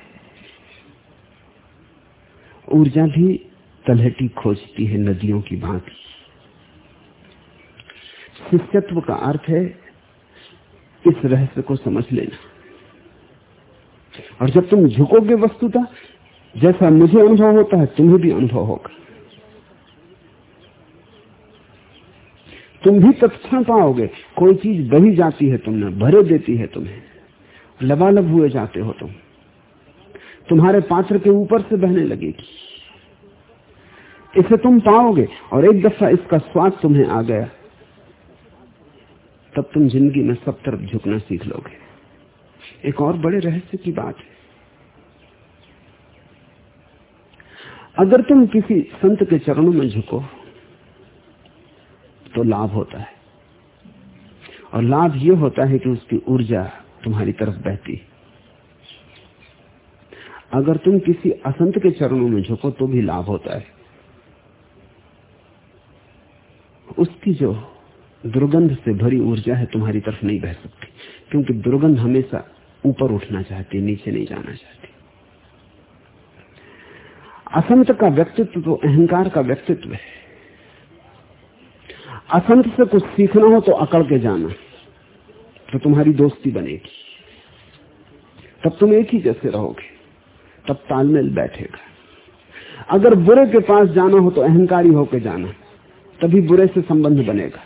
ऊर्जा भी तलहटी खोजती है नदियों की भांति। शिष्यत्व का अर्थ है, इस रहस्य को समझ लेना। और जब तुम झुकोगे वस्तुता, जैसा मुझे अनुभव होता है, तुम्हें भी अनुभव होगा। तुम भी तत्क्षण पाओगे, कोई चीज़ बही जाती है तुमने भरे देती है तुम्हें। लबालब हुए जाते हो तुम। तुम्हारे पात्र के ऊपर से बहने लगेगी। इसे तुम पाओगे और एक दफ़ा इसका स्वाद तुम्हें आ गया। तब तुम ज़िंदगी में सब तरफ़ झुकना सीख लोगे। एक और बड़े रहस्य की बात है। अगर तुम किसी संत के चरणों में झुको तो लाभ होता है। और लाभ यह होता है कि उसकी ऊर्जा तुम्हारी तरफ़ बहती। अगर तुम किसी असंत के चरणों में झुको तो भी लाभ होता है। उसकी जो दुर्गंध से भरी ऊर्जा है, तुम्हारी तरफ़ नहीं बह सकती, क्योंकि दुर्गंध हमेशा ऊपर उठना चाहती, नीचे नहीं जाना चाहती। असंत का व्यक्तित्व तो अहंकार का व्यक्तित्व है। असंत से कुछ सीखना हो तो अकड़ के जाना। तो तुम्हारी दोस्ती बनेगी। तब तुम एक ही जैसे रहोगे। तब तालमेल बैठेगा। अगर बुरे के पास जाना हो तो अहंकारी होकर जाना। तभी बुरे से संबंध बनेगा।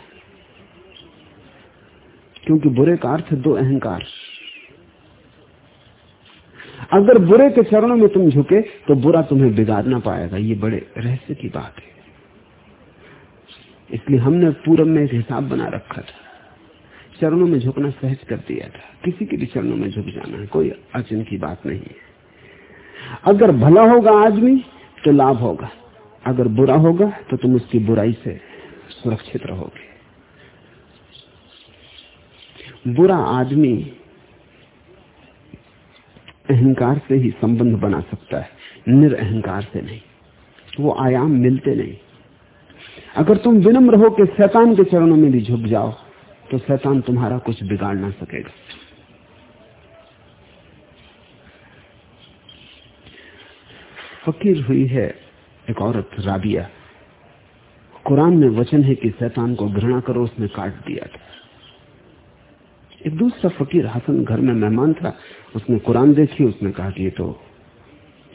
क्योंकि बुरे का अर्थ दो अहंकार। अगर बुरे के चरणों में तुम झुके तो बुरा तुम्हें बिगाड़ ना पाएगा। ये बड़े रहस्य की बात है। इसलिए हमने पूरब में एक हिसाब बना रखा था। चरणों में झुकना सहज कर दिया था। किसी के भी चरणों में झुक जाना है कोई अड़चन की बात नहीं है। अगर भला होगा आदमी तो लाभ होगा। अगर बुरा होगा तो तुम उसकी बुराई से सुरक्षित रहोगे। बुरा आदमी अहंकार से ही संबंध बना सकता है, निरअहकार से नहीं। वो आयाम मिलते नहीं। अगर तुम विनम्र हो के शैतान के चरणों में भी झुक जाओ तो शैतान तुम्हारा कुछ बिगाड़ ना सकेगा। फकीर हुई है एक औरत, राबिया। कुरान में वचन है कि शैतान को घृणा करो, उसने काट दिया था। एक दूसरा फकीर हसन घर में मेहमान था, उसने कुरान देखी, उसने कहा कि ये तो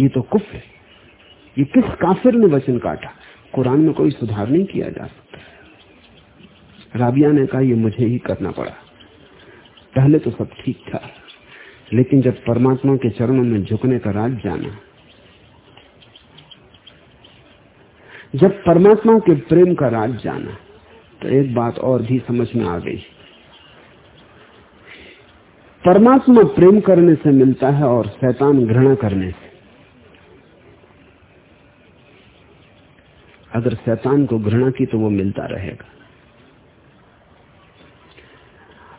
ये तो कुफ है। ये किस काफिर ने वचन काटा? कुरान में कोई सुधार नहीं किया जा सकता। राबिया ने कहा, ये मुझे ही करना पड़ा। पहले तो सब ठीक था, लेकिन जब परमात्मा के चरणों में झुकने का राज जाना, जब परमात्मा के प्रेम का राज जाना तो एक बात और भी समझ में आ गई। परमात्मा प्रेम करने से मिलता है और शैतान घृणा करने से। अगर शैतान को घृणा की तो वो मिलता रहेगा।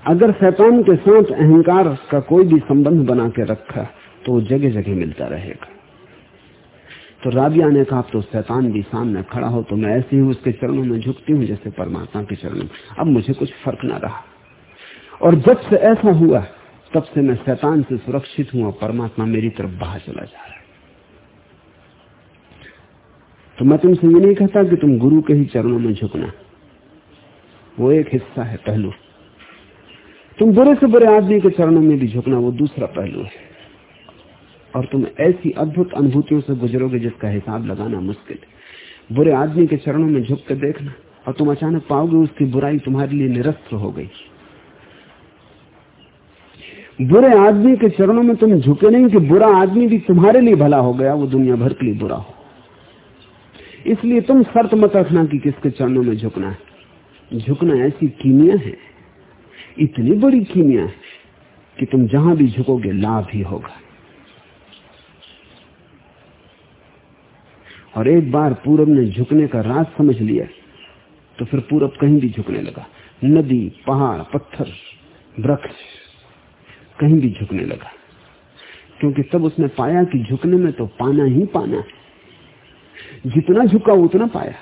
अगर शैतान के साथ अहंकार का कोई भी संबंध बना के रखा तो जगह जगह मिलता रहेगा। तो राबिया ने कहा तो शैतान भी सामने खड़ा हो तो मैं ऐसे ही, उसके चरणों में झुकती हूँ, जैसे परमात्मा के चरणों में। अब मुझे कुछ फ़र्क ना रहा। और जब से ऐसा हुआ, तब से मैं शैतान से सुरक्षित हूँ, और परमात्मा मेरी तरफ़ बाहर चला जा रहा है। तो मैं तुमसे ये नहीं कहता कि तुम गुरु के ही चरणों में झुकना। वो एक हिस्सा है, पहलू। तुम बुरे से बुरे आदमी के चरणों में भी झुकना वो दूसरा पहलू है। और तुम ऐसी अद्भुत अनुभूतियों से गुजरोगे जिसका हिसाब लगाना मुश्किल है। बुरे आदमी के चरणों में झुक कर देखना और तुम अचानक पाओगे उसकी बुराई तुम्हारे लिए निरस्त हो गई। बुरे आदमी के चरणों में तुम झुके नहीं कि बुरा आदमी भी तुम्हारे लिए भला हो गया, वो दुनिया भर के लिए बुरा हो। इसलिए तुम शर्त मत रखना कि किसके चरणों में झुकना है। झुकना ऐसी कीमिया है इतनी बड़ी कीमिया है कि तुम जहाँ भी झुकोगे, लाभ ही होगा। और एक बार पूरब ने झुकने का राज समझ लिया तो फिर पूरब कहीं भी झुकने लगा। नदी, पहाड़, पत्थर, वृक्ष, कहीं भी झुकने लगा। क्योंकि तब उसने पाया कि झुकने में तो पाना ही पाना है। जितना झुका, उतना पाया।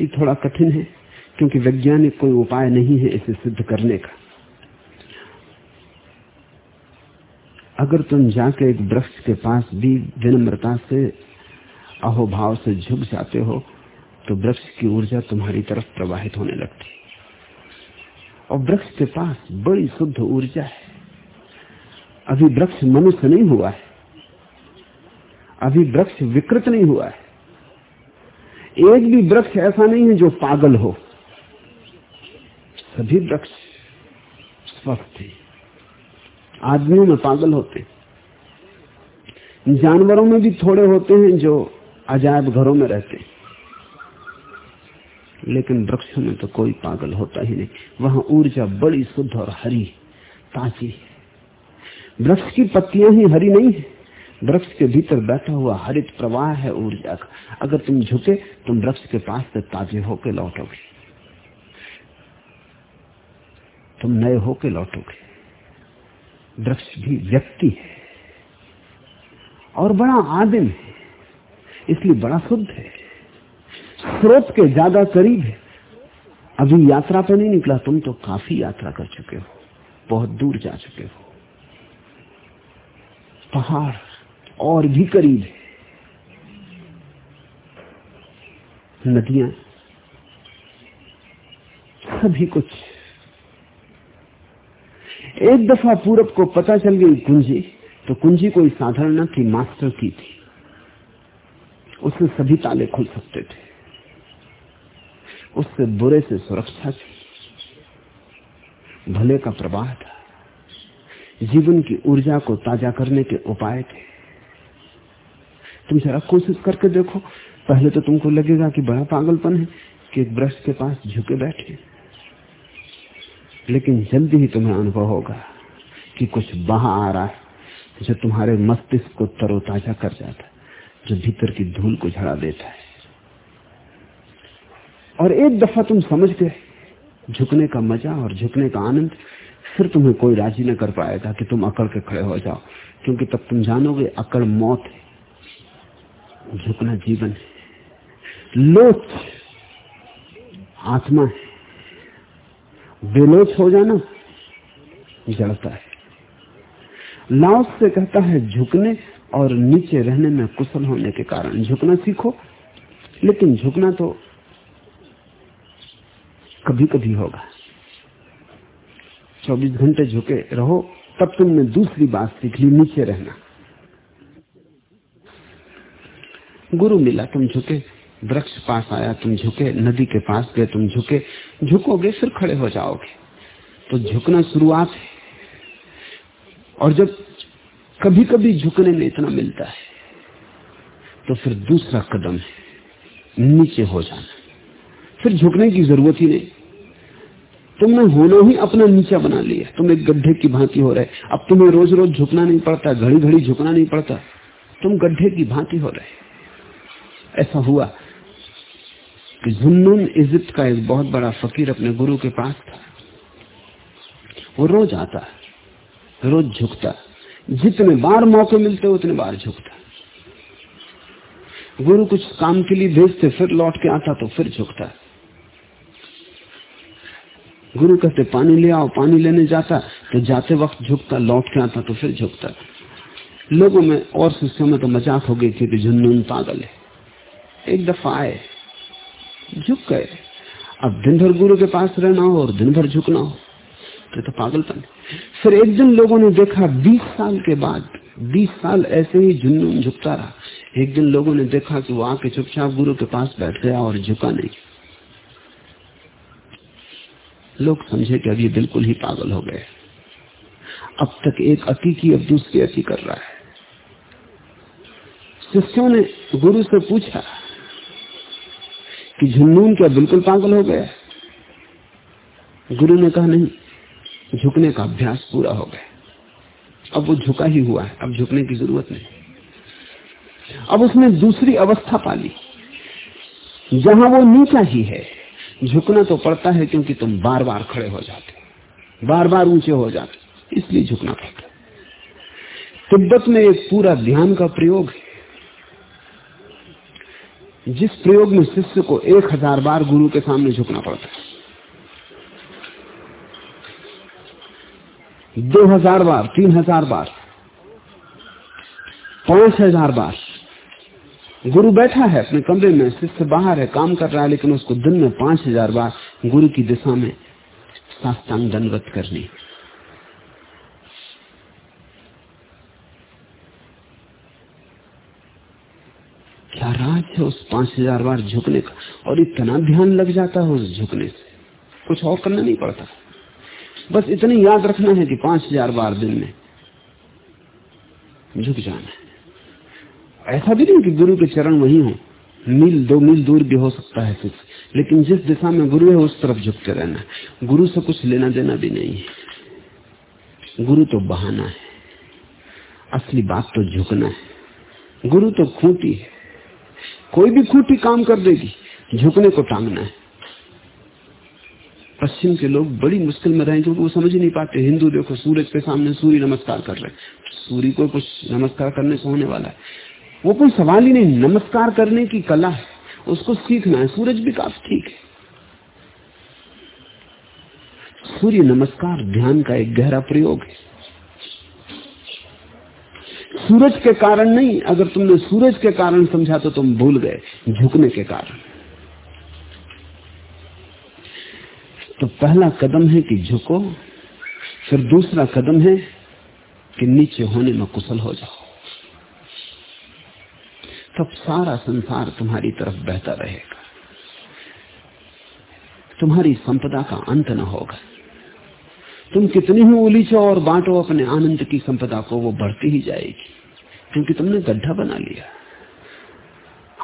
ये थोड़ा कठिन है। क्योंकि वैज्ञानिक कोई उपाय नहीं है इसे सिद्ध करने का। अगर तुम जाके एक वृक्ष के पास भी विनम्रता से, अहोभाव से झुक जाते हो तो वृक्ष की ऊर्जा तुम्हारी तरफ़ प्रवाहित होने लगती। और वृक्ष के पास बड़ी शुद्ध ऊर्जा है। अभी वृक्ष मनुष्य नहीं हुआ है। अभी वृक्ष विकृत नहीं हुआ है। एक भी वृक्ष ऐसा नहीं है जो पागल हो। सभी वृक्ष स्वस्थ है आदमियों में पागल होते। जानवरों में भी थोड़े होते हैं जो अजायब घरों में रहते। लेकिन वृक्षों में तो कोई पागल होता ही नहीं। वहाँ ऊर्जा बड़ी, शुद्ध और हरी, ताजी है। वृक्ष की पत्तियाँ ही हरी नहीं है। वृक्ष के भीतर बैठा हुआ हरित प्रवाह है ऊर्जा का। अगर तुम झुके, तुम वृक्ष के पास से ताजे होके लौटोगे। तुम नए होके लौटोगे। वृक्ष भी व्यक्ति है और बड़ा आदिम है, इसलिए बड़ा शुद्ध है। स्रोत के ज़्यादा करीब है। अभी यात्रा पे नहीं निकला, तुम तो काफ़ी यात्रा कर चुके हो, बहुत दूर जा चुके हो। पहाड़ और भी करीब है। नदियाँ, सभी कुछ एक दफ़ा पूरब को पता चल गई कुंजी तो कुंजी कोई साधारण न थी मास्टर की थी। उससे सभी ताले खुल सकते थे। उससे बुरे से सुरक्षा थी। भले का प्रवाह था। जीवन की ऊर्जा को ताज़ा करने के उपाय थे। तुम जरा कोशिश करके देखो। पहले तो तुमको लगेगा कि बड़ा पागलपन है कि एक ब्रश के पास झुके बैठे। लेकिन जल्दी ही तुम्हें अनुभव होगा कि कुछ बहा आ रहा है, जो तुम्हारे मस्तिष्क को तरोताजा कर जाता है, जो भीतर की धूल को झड़ा देता है। और एक दफ़ा तुम समझ गए, झुकने का मज़ा और झुकने का आनंद, फिर तुम्हें कोई राज़ी न कर पाएगा कि तुम अकड़ के खड़े हो जाओ, क्योंकि तब तुम जानोगे अकड़ मौत है, झुकना जीवन है। लोच आत्मा है। बेलोच हो जाना जड़ता है। लाओस से कहता है, झुकने और नीचे रहने में कुशल होने के कारण झुकना सीखो। लेकिन झुकना तो कभी कभी होगा। 24 घंटे झुके रहो, तब तुमने दूसरी बात सीख ली, नीचे रहना। गुरु मिला तुम झुके वृक्ष पास आया, तुम झुके, नदी के पास गए, तुम झुके झुकोगे फिर खड़े हो जाओगे। तो झुकना शुरुआत है। और जब कभी कभी झुकने में इतना मिलता है तो फिर दूसरा कदम है, नीचे हो जाना। फिर झुकने की ज़रूरत ही नहीं। तुमने होना ही अपना नीचा बना लिया। तुम एक गड्ढे की भांति हो रहे। अब तुम्हें रोज रोज झुकना नहीं पड़ता घड़ी घड़ी झुकना नहीं पड़ता। तुम गड्ढे की भांति हो रहे। ऐसा हुआ। कि जुन्नून इजिप्ट का एक बहुत बड़ा फकीर अपने गुरु के पास था। वो रोज आता रोज झुकता, जितने बार मौके मिलते उतने बार झुकता। गुरु कुछ काम के लिए भेजते, फिर लौट के आता तो फिर झुकता। गुरु कहते, पानी ले आओ, पानी लेने जाता तो जाते वक्त झुकता, लौट के आता तो फिर झुकता। लोगों में और शिष्यों में तो मज़ाक हो गई थी कि झुन्नून पागल है। एक दफ़ा आए झुक गए। अब दिन भर गुरु के पास रहना हो और दिन भर झुकना हो तो, तो पागलपन फिर एक दिन लोगों ने देखा बीस साल के बाद बीस साल ऐसे ही झुन्नून झुकता रहा। एक दिन लोगों ने देखा कि वो आके चुपचाप गुरु के पास बैठ गया और झुका नहीं। लोग समझे कि अब ये बिल्कुल ही पागल हो गए। अब तक एक अति की अब दूसरी अति कर रहा है। शिष्यों ने गुरु से पूछा कि झुन्नून क्या बिल्कुल पागल हो गया? गुरु ने कहा, नहीं, झुकने का अभ्यास पूरा हो गया। अब वो झुका ही हुआ है, अब झुकने की ज़रूरत नहीं। अब उसने दूसरी अवस्था पाली। जहाँ वो नीचा ही है, झुकना तो पड़ता है क्योंकि तुम बार बार खड़े हो जाते बार बार ऊँचे हो जाते इसलिए झुकना पड़ता तिब्बत में एक पूरा ध्यान का प्रयोग है। जिस प्रयोग में शिष्य को एक हज़ार बार गुरु के सामने झुकना पड़ता है। दो हज़ार बार, तीन हज़ार बार, पाँच हज़ार बार गुरु बैठा है अपने कमरे में, शिष्य बाहर है, काम कर रहा है, लेकिन उसको दिन में पाँच हज़ार बार गुरु की दिशा में साष्टांग दंडवत करनी क्या राज है उस पाँच हज़ार बार झुकने का। और इतना ध्यान लग जाता है उस झुकने से। कुछ और करना नहीं पड़ता। बस इतनी याद रखना है कि पाँच हज़ार बार दिन में झुक जाना है। ऐसा भी नहीं कि गुरु के चरण वही हो। मील दो मील दूर भी हो सकता है कुछ। लेकिन जिस दिशा में गुरु है, उस तरफ़ झुकते रहना गुरु से कुछ लेना देना भी नहीं है। गुरु तो बहाना है। असली बात तो झुकना है। गुरु तो खूंटी है। कोई भी खूटी काम कर देगी। झुकने को टांगना है। पश्चिम के लोग बड़ी मुश्किल में रहे क्योंकि वो समझ नहीं पाते। हिंदू देखो, सूरज के सामने सूर्य नमस्कार कर रहे सूर्य को कुछ नमस्कार करने से होने वाला है। वो कोई सवाल ही नहीं, नमस्कार करने की कला है। उसको सीखना है। सूरज भी काफ़ी ठीक है। सूर्य नमस्कार ध्यान का एक गहरा प्रयोग है। सूरज के कारण नहीं, अगर तुमने सूरज के कारण समझा तो तुम भूल गए, झुकने के कारण। तो पहला कदम है कि झुको, फिर दूसरा कदम है कि नीचे होने में कुशल हो जाओ। तब सारा संसार तुम्हारी तरफ़ बहता रहेगा। तुम्हारी संपदा का अंत न होगा। तुम कितनी ही उलीचो और बांटो, अपने आनंद की संपदा को, वो बढ़ती ही जाएगी। क्योंकि तुमने गड्ढा बना लिया।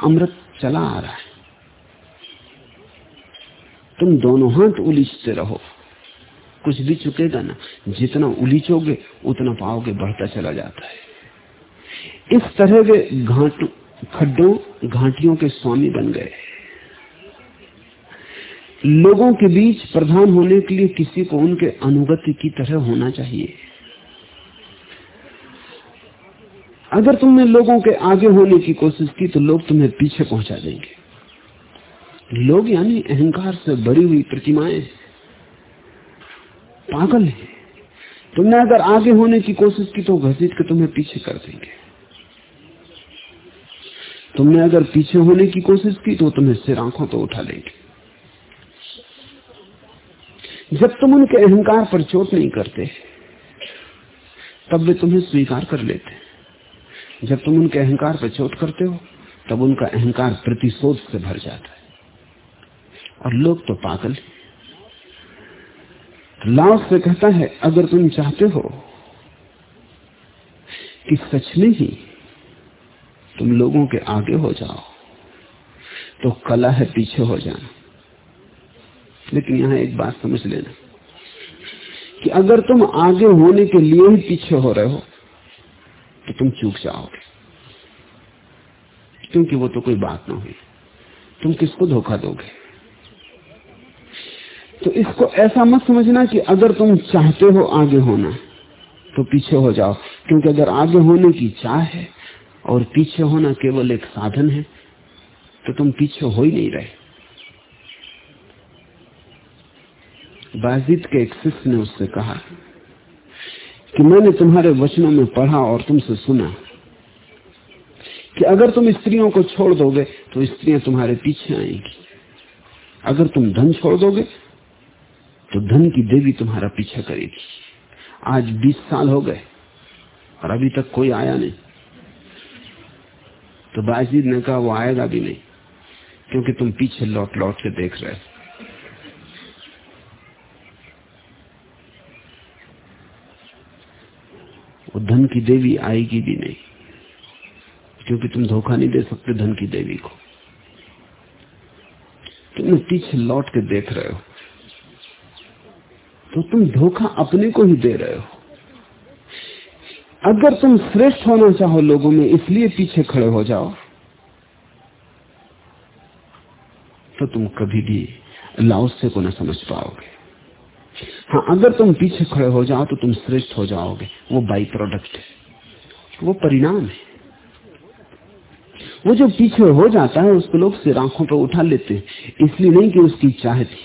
अमृत चला आ रहा है। तुम दोनों हाथ उलीचते रहो। कुछ भी चुकेगा ना। जितना उलीचोगे, उतना पाओगे, बढ़ता चला जाता है। इस तरह के घाट खड्डों, घाटियों के स्वामी बन गए। लोगों के बीच प्रधान होने के लिए किसी को उनके अनुगति की तरह होना चाहिए। अगर तुमने लोगों के आगे होने की कोशिश की तो लोग तुम्हें पीछे पहुँचा देंगे। लोग यानी अहंकार से बड़ी हुई प्रतिमाएँ। पागल है। तुमने अगर आगे होने की कोशिश की तो घसीट के तुम्हें पीछे कर देंगे। तुमने अगर पीछे होने की कोशिश की तो तुम्हें सिर आँखों तो उठा लेंगे। जब तुम उनके अहंकार पर चोट नहीं करते, तब वे तुम्हें स्वीकार कर लेते। जब तुम उनके अहंकार पर चोट करते हो, तब उनका अहंकार प्रतिशोध से भर जाता है। और लोग तो पागल तो लाओस से कहता है, अगर तुम चाहते हो कि सच में ही तुम लोगों के आगे हो जाओ तो कला है पीछे हो जाना। लेकिन यहाँ एक बात समझ लेना कि अगर तुम आगे होने के लिए ही पीछे हो रहे हो तो तुम चूक जाओगे। क्योंकि वो तो कोई बात ना हुई। तुम किसको धोखा दोगे? तो इसको ऐसा मत समझना कि अगर तुम चाहते हो आगे होना तो पीछे हो जाओ। क्योंकि अगर आगे होने की चाह है और पीछे होना केवल एक साधन है तो तुम पीछे हो ही नहीं रहे। बाजिद के एक शिष्य ने उससे कहा कि मैंने तुम्हारे वचनों में पढ़ा और तुमसे सुना कि अगर तुम स्त्रियों को छोड़ दोगे तो स्त्रियाँ तुम्हारे पीछे आएँगी। अगर तुम धन छोड़ दोगे तो धन की देवी तुम्हारा पीछा करेगी। आज 20 साल हो गए, और अभी तक कोई आया नहीं। तो बाजीद ने कहा, वो आएगा भी नहीं, क्योंकि तुम पीछे लौट लौट के देख रहे वो धन की देवी आएगी भी नहीं। क्योंकि तुम धोखा नहीं दे सकते धन की देवी को। तुम पीछे लौट के देख रहे हो। तो तुम धोखा अपने को ही दे रहे हो। अगर तुम श्रेष्ठ होना चाहो लोगों में, इसलिए पीछे खड़े हो जाओ। तो तुम कभी भी लाओसे को न समझ पाओगे। हाँ अगर तुम पीछे खड़े हो जाओ तो तुम श्रेष्ठ हो जाओगे। वो बाई प्रोडक्ट है। वो परिणाम है। वो जो पीछे हो जाता है, उसको लोग सिर आँखों पर उठा लेते हैं। इसलिए नहीं कि उसकी चाह थी,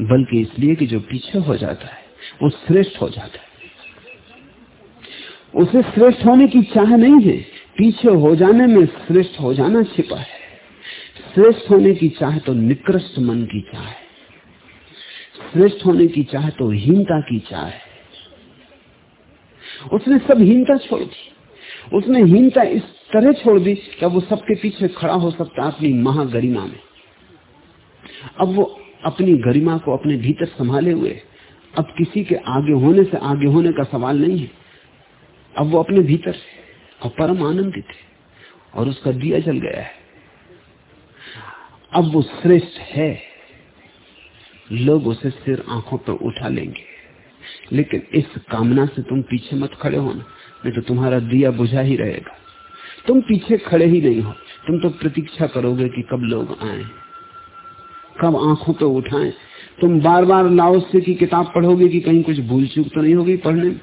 बल्कि इसलिए कि जो पीछे हो जाता है, वो श्रेष्ठ हो जाता है। उसे श्रेष्ठ होने की चाह नहीं है। पीछे हो जाने में श्रेष्ठ हो जाना छिपा है। श्रेष्ठ होने की चाह तो निकृष्ट मन की चाह है। श्रेष्ठ होने की चाह तो हीनता की चाह है। उसने सब हीनता छोड़ दी। उसने हीनता इस तरह छोड़ दी कि अब वो सबके पीछे खड़ा हो सकता अपनी महागरिमा में। अब वो अपनी गरिमा को अपने भीतर संभाले हुए, अब किसी के आगे होने से आगे होने का सवाल नहीं है। अब वो अपने भीतर और परम आनंदित है और उसका दिया जल गया है। अब वो श्रेष्ठ है। लोग उसे सिर आँखों पर उठा लेंगे। लेकिन इस कामना से तुम पीछे मत खड़े होना, नहीं तो तुम्हारा दिया बुझा ही रहेगा। तुम पीछे खड़े ही नहीं हो। तुम तो प्रतीक्षा करोगे कि कब लोग आए। कब आँखों पर उठाएँ। तुम बार बार लाओसे की किताब पढ़ोगे कि कहीं कुछ भूल चूक तो नहीं होगी पढ़ने में?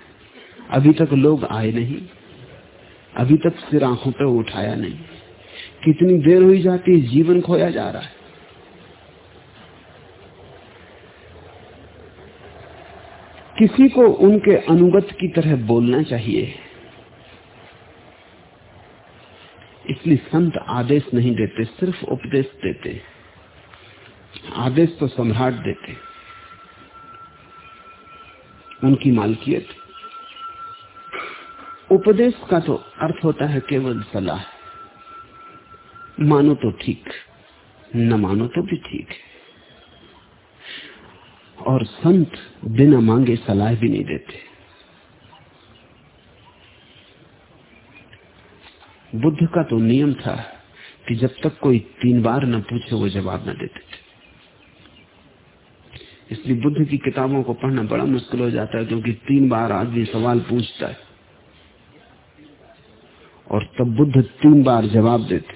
अभी तक लोग आए नहीं। अभी तक सिर आँखों पर उठाया नहीं। कितनी देर हुई जाती है, जीवन खोया जा रहा है। किसी को उनके अनुगत की तरह बोलना चाहिए। इसलिए संत आदेश नहीं देते, सिर्फ़ उपदेश देते। आदेश तो सम्राट देते। उनकी मालकियत। उपदेश का तो अर्थ होता है केवल सलाह। मानो तो ठीक, न मानो तो भी ठीक है। और संत बिना मांगे सलाह भी नहीं देते। बुद्ध का तो नियम था कि जब तक कोई तीन बार न पूछे, वो जवाब न देते थे। इसलिए बुद्ध की किताबों को पढ़ना बड़ा मुश्किल हो जाता है, क्योंकि तीन बार आदमी सवाल पूछता है। और तब बुद्ध तीन बार जवाब देते।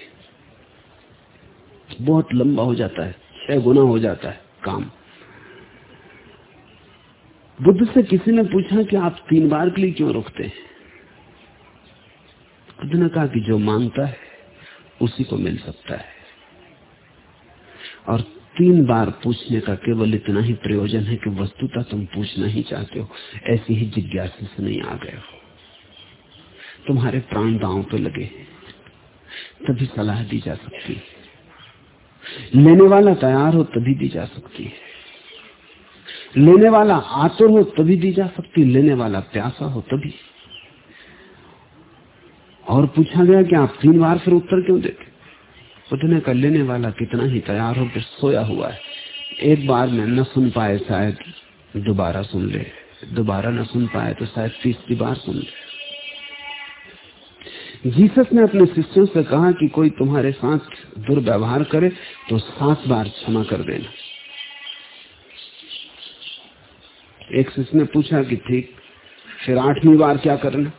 बहुत लंबा हो जाता है, छह गुना हो जाता है काम। बुद्ध से किसी ने पूछा कि आप तीन बार के लिए क्यों रुकते हैं? बुद्ध ने कहा कि जो माँगता है, उसी को मिल सकता है। और तीन बार पूछने का केवल इतना ही प्रयोजन है कि वस्तुतः तुम पूछना ही चाहते हो। ऐसी ही जिज्ञासा से नहीं आ गए हो। तुम्हारे प्राण दांव पे लगे तभी सलाह दी जा सकती है। लेने वाला तैयार हो तभी दी जा सकती है। लेने वाला आतुर हो, तभी दी जा सकती। लेने वाला प्यासा हो, तभी। और पूछा गया कि आप तीन बार फिर उत्तर क्यों देते? उतने का लेने वाला कितना ही तैयार हो फिर सोया हुआ है। एक बार में न सुन पाए शायद दोबारा सुन ले। दोबारा न सुन पाए तो शायद तीसरी बार सुन ले। जीसस ने अपने शिष्यों से कहा कि कोई तुम्हारे साथ दुर्व्यवहार करे तो सात बार क्षमा कर देना। एक शिष्य ने पूछा कि ठीक, फिर आठवीं बार क्या करना?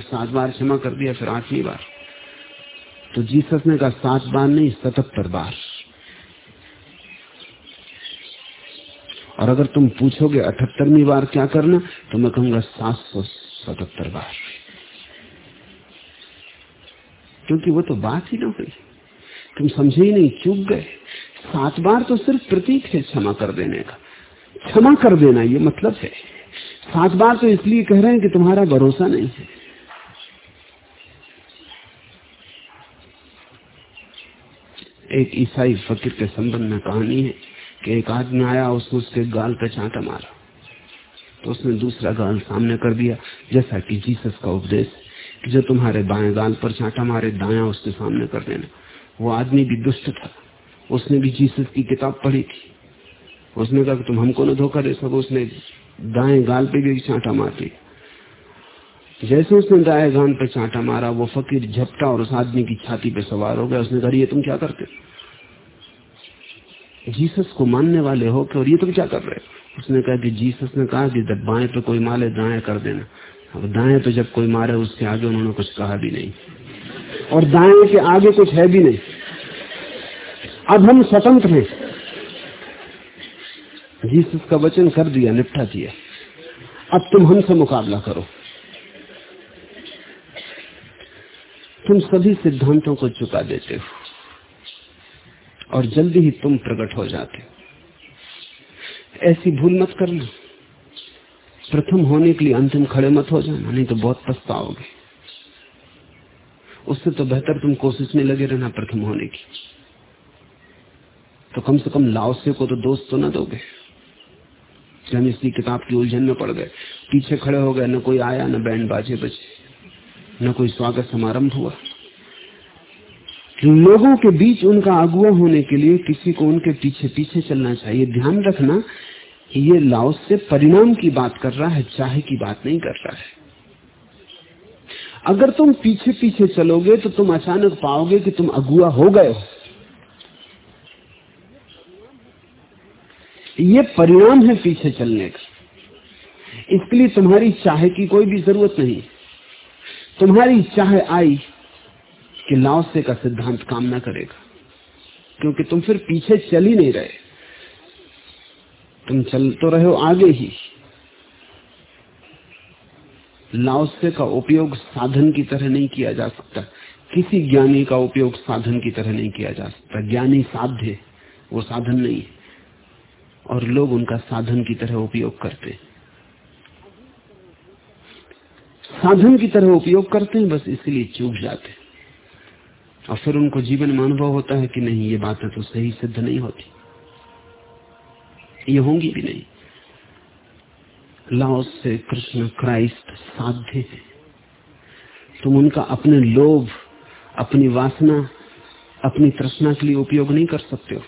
सात बार क्षमा कर दिया, फिर आठवीं बार। तो जीसस ने कहा, सात बार नहीं, सतहत्तर बार। और अगर तुम पूछोगे अठहत्तरवीं बार क्या करना तो मैं कहूँगा सात सौ सतहत्तर बार। क्योंकि वो तो बात ही ना हुई। तुम समझे ही नहीं, चूक गए। सात बार तो सिर्फ़ प्रतीक है क्षमा कर देने का। क्षमा कर देना ये मतलब है। सात बार तो इसलिए कह रहे हैं कि तुम्हारा भरोसा नहीं है। एक ईसाई फकीर के संबंध में कहानी है कि एक आदमी आया, उसने उसके गाल पे चांटा मारा। तो उसने दूसरा गाल सामने कर दिया, जैसा कि जीसस का उपदेश कि जो तुम्हारे बाएँ गाल पर चांटा मारे, दाया उसके सामने कर देना। वो आदमी भी दुष्ट था। उसने भी जीसस की किताब पढ़ी थी। उसने कहा कि तुम हमको ना धोखा दे सको। उसने दाएँ गाल पे भी चांटा मार। दिया जैसे उसने दाएँ गाल पे चांटा मारा, वो फकीर झपटा और उस आदमी की छाती पे सवार हो गया। उसने कहा, ये तुम क्या करते जीसस को मानने वाले हो कि और ये तुम क्या कर रहे उसने कहा कि जीसस ने कहा कि जब बाएँ पे कोई मारे, दाएँ कर देना। अब दाएँ पे जब कोई मारे, उसके आगे उन्होंने कुछ कहा भी नहीं। और दाएँ के आगे कुछ है भी नहीं। अब हम स्वतंत्र हैं। जीसस का वचन कर दिया, निपटा दिया। अब तुम हमसे मुकाबला करो। तुम सभी सिद्धांतों को चुका देते हो और जल्दी ही तुम प्रकट हो जाते हो। ऐसी भूल मत करना। प्रथम होने के लिए अंतिम खड़े मत हो जाना, नहीं तो बहुत पछताओगे। उससे तो बेहतर तुम कोशिश में लगे रहना प्रथम होने की। तो कम से कम लाओसे को तो दोस्त तो ना दोगे। हम किताब की उलझन में पड़ गए। पीछे खड़े हो गए, न कोई आया, न बैंड बाजे बजे, न कोई स्वागत समारंभ हुआ। लोगों के बीच उनका अगुआ होने के लिए किसी को उनके पीछे पीछे चलना चाहिए। ध्यान रखना ये लाओस से परिणाम की बात कर रहा है, चाहे की बात नहीं कर रहा है। अगर तुम पीछे पीछे चलोगे तो तुम अचानक पाओगे कि तुम अगुआ हो गए हो। ये परिणाम है पीछे चलने का। इसके लिए तुम्हारी चाहे की कोई भी ज़रूरत नहीं। तुम्हारी चाह आई कि लाओसे का सिद्धांत काम ना करेगा। क्योंकि तुम फिर पीछे चल ही नहीं रहे। तुम चल तो रहे हो आगे ही। लाओसे का उपयोग साधन की तरह नहीं किया जा सकता। किसी ज्ञानी का उपयोग साधन की तरह नहीं किया जा सकता। ज्ञानी साध्य वो साधन नहीं है। और लोग उनका साधन की तरह उपयोग करते साधन की तरह उपयोग करते हैं, बस इसलिए चूक जाते और फिर उनको जीवन में अनुभव होता है कि नहीं, ये बातें तो सही सिद्ध नहीं होती। ये होंगी भी नहीं। लाओस से कृष्ण क्राइस्ट साध्य है। तुम उनका अपने लोभ, अपनी वासना, अपनी तृष्णा के लिए उपयोग नहीं कर सकते हो।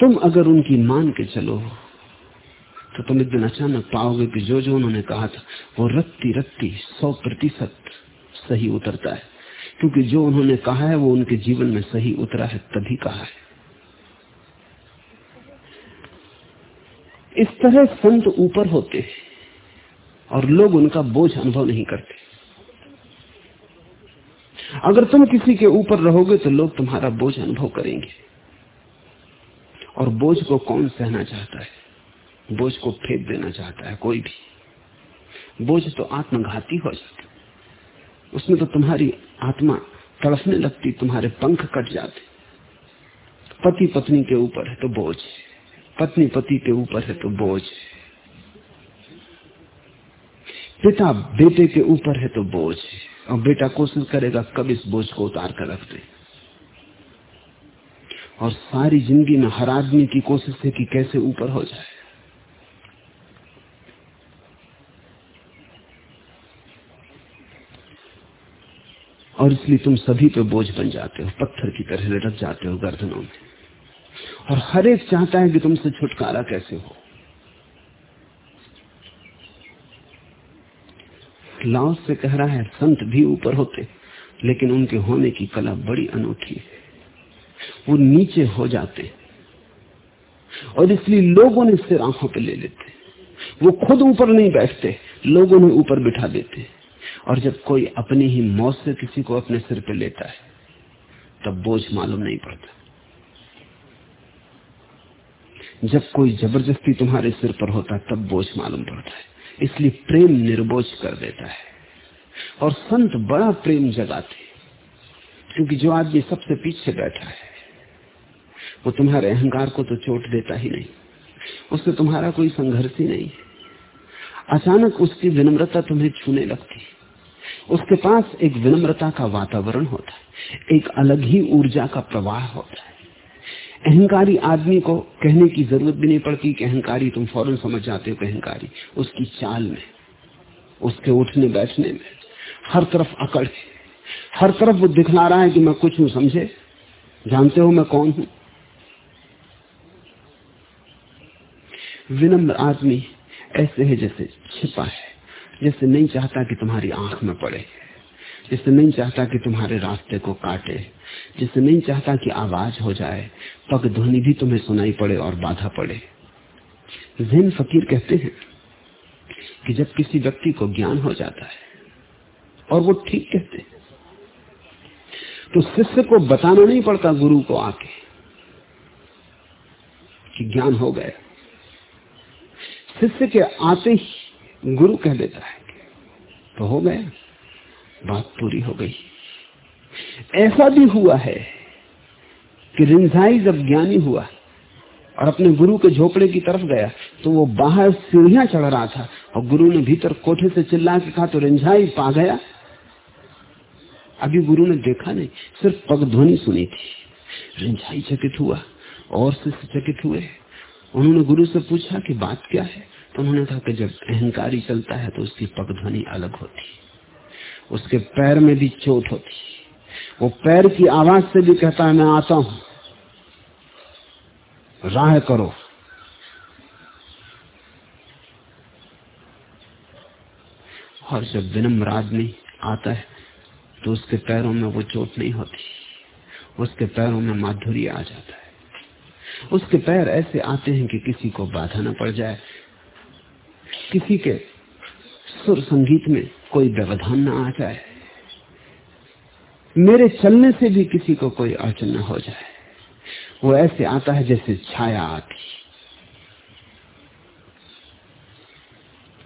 तुम अगर उनकी मान के चलो तो तुम एक दिन अचानक पाओगे कि जो जो उन्होंने कहा था, वो रत्ती रत्ती सौ प्रतिशत सही उतरता है। क्योंकि जो उन्होंने कहा है, वो उनके जीवन में सही उतरा है, तभी कहा है। इस तरह संत ऊपर होते हैं, और लोग उनका बोझ अनुभव नहीं करते। अगर तुम किसी के ऊपर रहोगे तो लोग तुम्हारा बोझ अनुभव करेंगे। और बोझ को कौन सहना चाहता है? बोझ को फेंक देना चाहता है कोई भी। बोझ तो आत्मघाती हो जाता उसमें तो तुम्हारी आत्मा तड़फने लगती, तुम्हारे पंख कट जाते। पति पत्नी के ऊपर है तो बोझ पत्नी पति के ऊपर है तो बोझ पिता बेटे के ऊपर है तो बोझ और बेटा कोशिश करेगा कब इस बोझ को उतार कर रख दे। और सारी ज़िंदगी में हर आदमी की कोशिश है कि कैसे ऊपर हो जाए। और इसलिए तुम सभी पे बोझ बन जाते हो, पत्थर की तरह लटक जाते हो गर्दनों में। और हर एक चाहता है कि तुमसे छुटकारा कैसे हो। लाओस से कह रहा है, संत भी ऊपर होते, लेकिन उनके होने की कला बड़ी अनूठी है। वो नीचे हो जाते। और इसलिए लोग उन्हें सिर आँखों पर ले लेते। वो खुद ऊपर नहीं बैठते, लोग उन्हें ऊपर बिठा देते। और जब कोई अपनी ही मौत से किसी को अपने सिर पर लेता है, तब बोझ मालूम नहीं पड़ता। जब कोई ज़बरदस्ती तुम्हारे सिर पर होता तब बोझ मालूम पड़ता है। इसलिए प्रेम निर्बोझ कर देता है। और संत बड़ा प्रेम जगाते क्योंकि जो आदमी सबसे पीछे बैठा है वो तुम्हारे अहंकार को तो चोट देता ही नहीं। उससे तुम्हारा कोई संघर्ष ही नहीं। अचानक उसकी विनम्रता तुम्हें छूने लगती। उसके पास एक विनम्रता का वातावरण होता है, एक अलग ही ऊर्जा का प्रवाह होता है। अहंकारी आदमी को कहने की ज़रूरत भी नहीं पड़ती कि अहंकारी, तुम फ़ौरन समझ जाते हो अहंकारी उसकी चाल में, उसके उठने बैठने में, हर तरफ़ अकड़ हर तरफ़ वो दिखला रहा है कि मैं कुछ हूँ, समझे? जानते हो मैं कौन हूँ? विनम्र आदमी ऐसे है जैसे छिपा है, जैसे नहीं चाहता कि तुम्हारी आँख में पड़े, जैसे नहीं चाहता कि तुम्हारे रास्ते को काटे, जिसे नहीं चाहता कि आवाज़ हो जाए, पग ध्वनि भी तुम्हें सुनाई पड़े और बाधा पड़े। जिन फकीर कहते हैं कि जब किसी व्यक्ति को ज्ञान हो जाता है, और वो ठीक कहते हैं तो शिष्य को बताना नहीं पड़ता गुरु को आके कि ज्ञान हो गया। शिष्य के आते ही गुरु कह देता है तो हो गया बात पूरी हो गई। ऐसा भी हुआ है कि रिंझाई जब ज्ञानी हुआ और अपने गुरु के झोपड़े की तरफ़ गया तो वो बाहर सीढ़ियाँ चढ़ रहा था और गुरु ने भीतर कोठे से चिल्ला के कहा तो रिंझाई पा गया? अभी गुरु ने देखा नहीं, सिर्फ़ पग ध्वनि सुनी थी। रिंझाई चकित हुआ और से चकित हुए। उन्होंने गुरु से पूछा कि बात क्या है? तो उन्होंने कहा कि जब अहंकारी चलता है तो उसकी पगध्वनि अलग होती उसके पैर में भी चोट होती वो पैर की आवाज़ से भी कहता है, मैं आता हूँ। राह करो। और जब विनम्र आदमी आता है तो उसके पैरों में वो चोट नहीं होती। उसके पैरों में माधुर्य आ जाता है। उसके पैर ऐसे आते हैं कि किसी को बाधा न पड़ जाए। किसी के सुर संगीत में कोई व्यवधान न आ जाए। मेरे चलने से भी किसी को कोई अड़चन न हो जाए। वो ऐसे आता है जैसे छाया आती।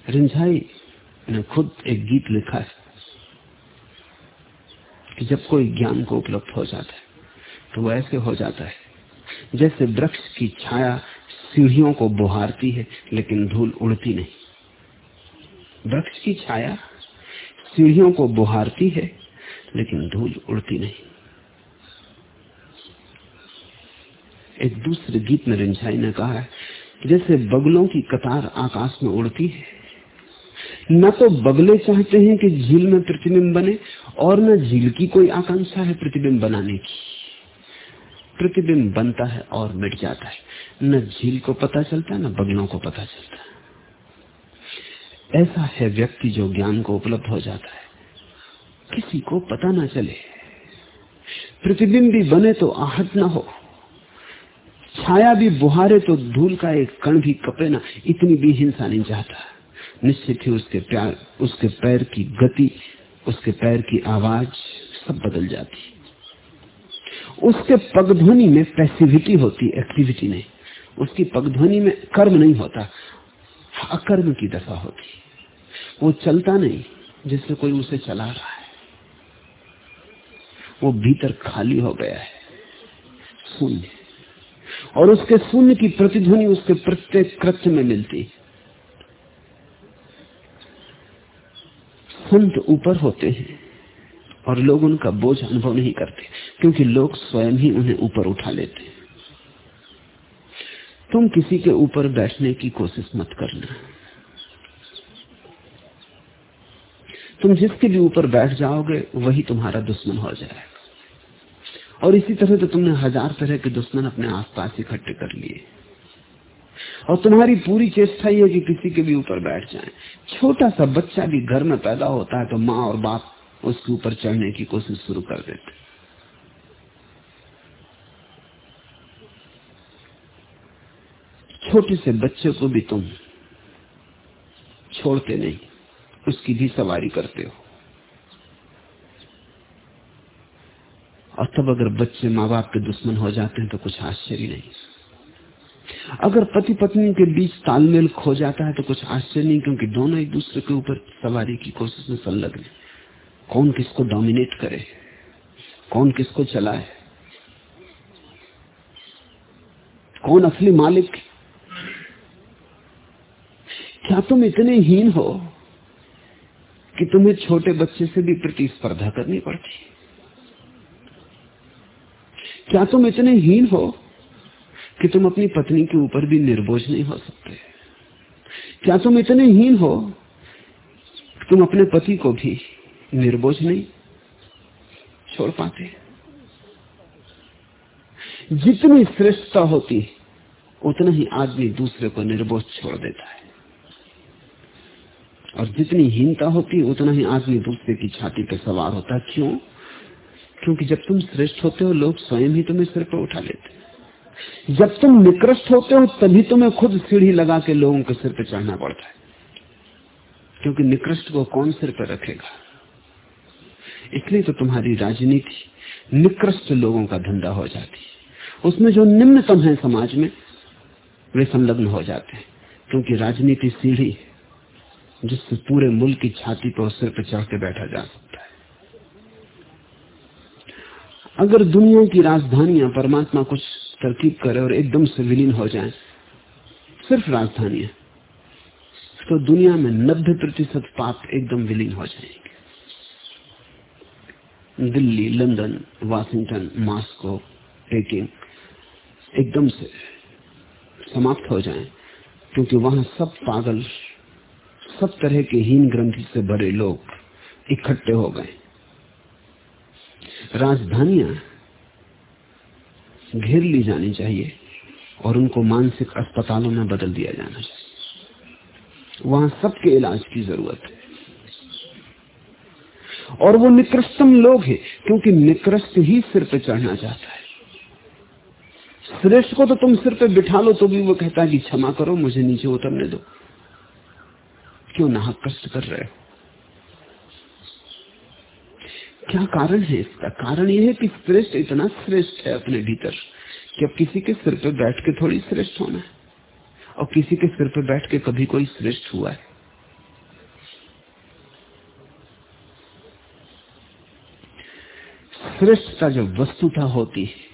रिंझाई ने खुद एक गीत लिखा है कि जब कोई ज्ञान को उपलब्ध हो जाता है तो वो ऐसे हो जाता है जैसे वृक्ष की छाया सीढ़ियों को बुहारती है, लेकिन धूल उड़ती नहीं। वृक्ष की छाया सीढ़ियों को बुहारती है, लेकिन धूल उड़ती नहीं। एक दूसरे गीत में रिंझाई ने कहा है जैसे बगलों की कतार आकाश में उड़ती है, न तो बगले चाहते हैं कि झील में प्रतिबिंब बने, और न झील की कोई आकांक्षा है प्रतिबिंब बनाने की। प्रतिबिंब बनता है और मिट जाता है। न झील को पता चलता है, न बगलों को पता चलता है। ऐसा है व्यक्ति जो ज्ञान को उपलब्ध हो जाता है। किसी को पता ना चले। प्रतिबिंब भी बने तो आहट ना हो। छाया भी बुहारे तो धूल का एक कण भी कपे ना, इतनी भी हिंसा नहीं चाहता। निश्चित ही उसके प्यार, उसके पैर की गति, उसके पैर की आवाज़ सब बदल जाती। उसके पगध्वनि में पैसिविटी होती एक्टिविटी नहीं। उसकी पगध्वनि में कर्म नहीं होता। अकर्म की दशा होती। वो चलता नहीं, जिससे कोई उसे चला रहा है। वो भीतर खाली हो गया है। शून्य। और उसके शून्य की प्रतिध्वनि उसके प्रत्येक कृत्य में मिलती। संत ऊपर होते हैं और लोग उनका बोझ अनुभव नहीं करते। क्योंकि लोग स्वयं ही उन्हें ऊपर उठा लेते हैं। तुम किसी के ऊपर बैठने की कोशिश मत करना। तुम जिसके भी ऊपर बैठ जाओगे, वही तुम्हारा दुश्मन हो जाएगा। और इसी तरह तो तुमने हज़ार तरह के दुश्मन अपने आसपास इकट्ठे कर लिए। और तुम्हारी पूरी चेष्टा ये कि किसी के भी ऊपर बैठ जाए। छोटा सा बच्चा भी घर में पैदा होता है तो माँ और बाप उसके ऊपर चढ़ने की कोशिश शुरू कर देते छोटे से बच्चे को भी तुम छोड़ते नहीं, उसकी भी सवारी करते हो। और तब अगर बच्चे माँ बाप के दुश्मन हो जाते हैं तो कुछ आश्चर्य नहीं। अगर पति पत्नी के बीच तालमेल खो जाता है तो कुछ आश्चर्य नहीं, क्योंकि दोनों एक दूसरे के ऊपर सवारी की कोशिश में संलग्न कौन किसको डोमिनेट करे? कौन किसको चलाए? कौन असली मालिक क्या तुम इतने हीन हो कि तुम्हें छोटे बच्चे से भी प्रतिस्पर्धा करनी पड़ती? क्या तुम इतने हीन हो कि तुम अपनी पत्नी के ऊपर भी निर्बोझ नहीं हो सकते? क्या तुम इतने हीन हो तुम अपने पति को भी निर्बोझ नहीं छोड़ पाते? जितनी श्रेष्ठता होती, उतना ही आदमी दूसरे को निर्बोझ छोड़ देता है। और जितनी हीनता होती उतना ही आदमी दूसरे की छाती पर सवार होता क्यों? क्योंकि जब तुम श्रेष्ठ होते हो, लोग स्वयं ही तुम्हें सिर पर उठा लेते जब तुम निकृष्ट होते हो, तभी तुम्हें खुद सीढ़ी लगा के लोगों के सिर पर चढ़ना पड़ता है। क्योंकि निकृष्ट को कौन सिर पर रखेगा? इसलिए तो तुम्हारी राजनीति निकृष्ट लोगों का धंधा हो जाती है। उसमें जो निम्नतम है समाज में, वे संलग्न हो जाते हैं। क्योंकि राजनीति सीढ़ी है। जिससे पूरे मुल्क की छाती पर सिर पर चढ़ के बैठा जा सकता है। अगर दुनिया की राजधानियाँ परमात्मा कुछ तरकीब करे और एकदम से विलीन हो जाए, सिर्फ़ राजधानियाँ तो दुनिया में नब्बे प्रतिशत पाप एकदम विलीन हो जाएँगे। Delhi, London, Washington, Moscow, Peking एकदम से समाप्त हो जाएँ, क्योंकि वहाँ सब पागल सब तरह के हीन ग्रंथि से भरे लोग इकट्ठे हो गए। राजधानियाँ घेर ली जानी चाहिए और उनको मानसिक अस्पतालों में बदल दिया जाना चाहिए। वहाँ सबके इलाज की ज़रूरत है। और वो निकृष्टम लोग हैं, क्योंकि निकृष्ट ही सिर पे चढ़ना चाहता है। श्रेष्ठ को तो तुम सिर पे बिठा लो तो भी वो कहता है कि क्षमा करो, मुझे नीचे उतरने दो। क्यों नाहक कष्ट कर रहे हो? क्या कारण है इसका? कारण यह है कि श्रेष्ठ इतना श्रेष्ठ है अपने भीतर कि अब किसी के सिर पर बैठ के थोड़ी श्रेष्ठ होना है। और किसी के सिर पर बैठ के कभी कोई श्रेष्ठ हुआ है। श्रेष्ठता जब वस्तुता होती है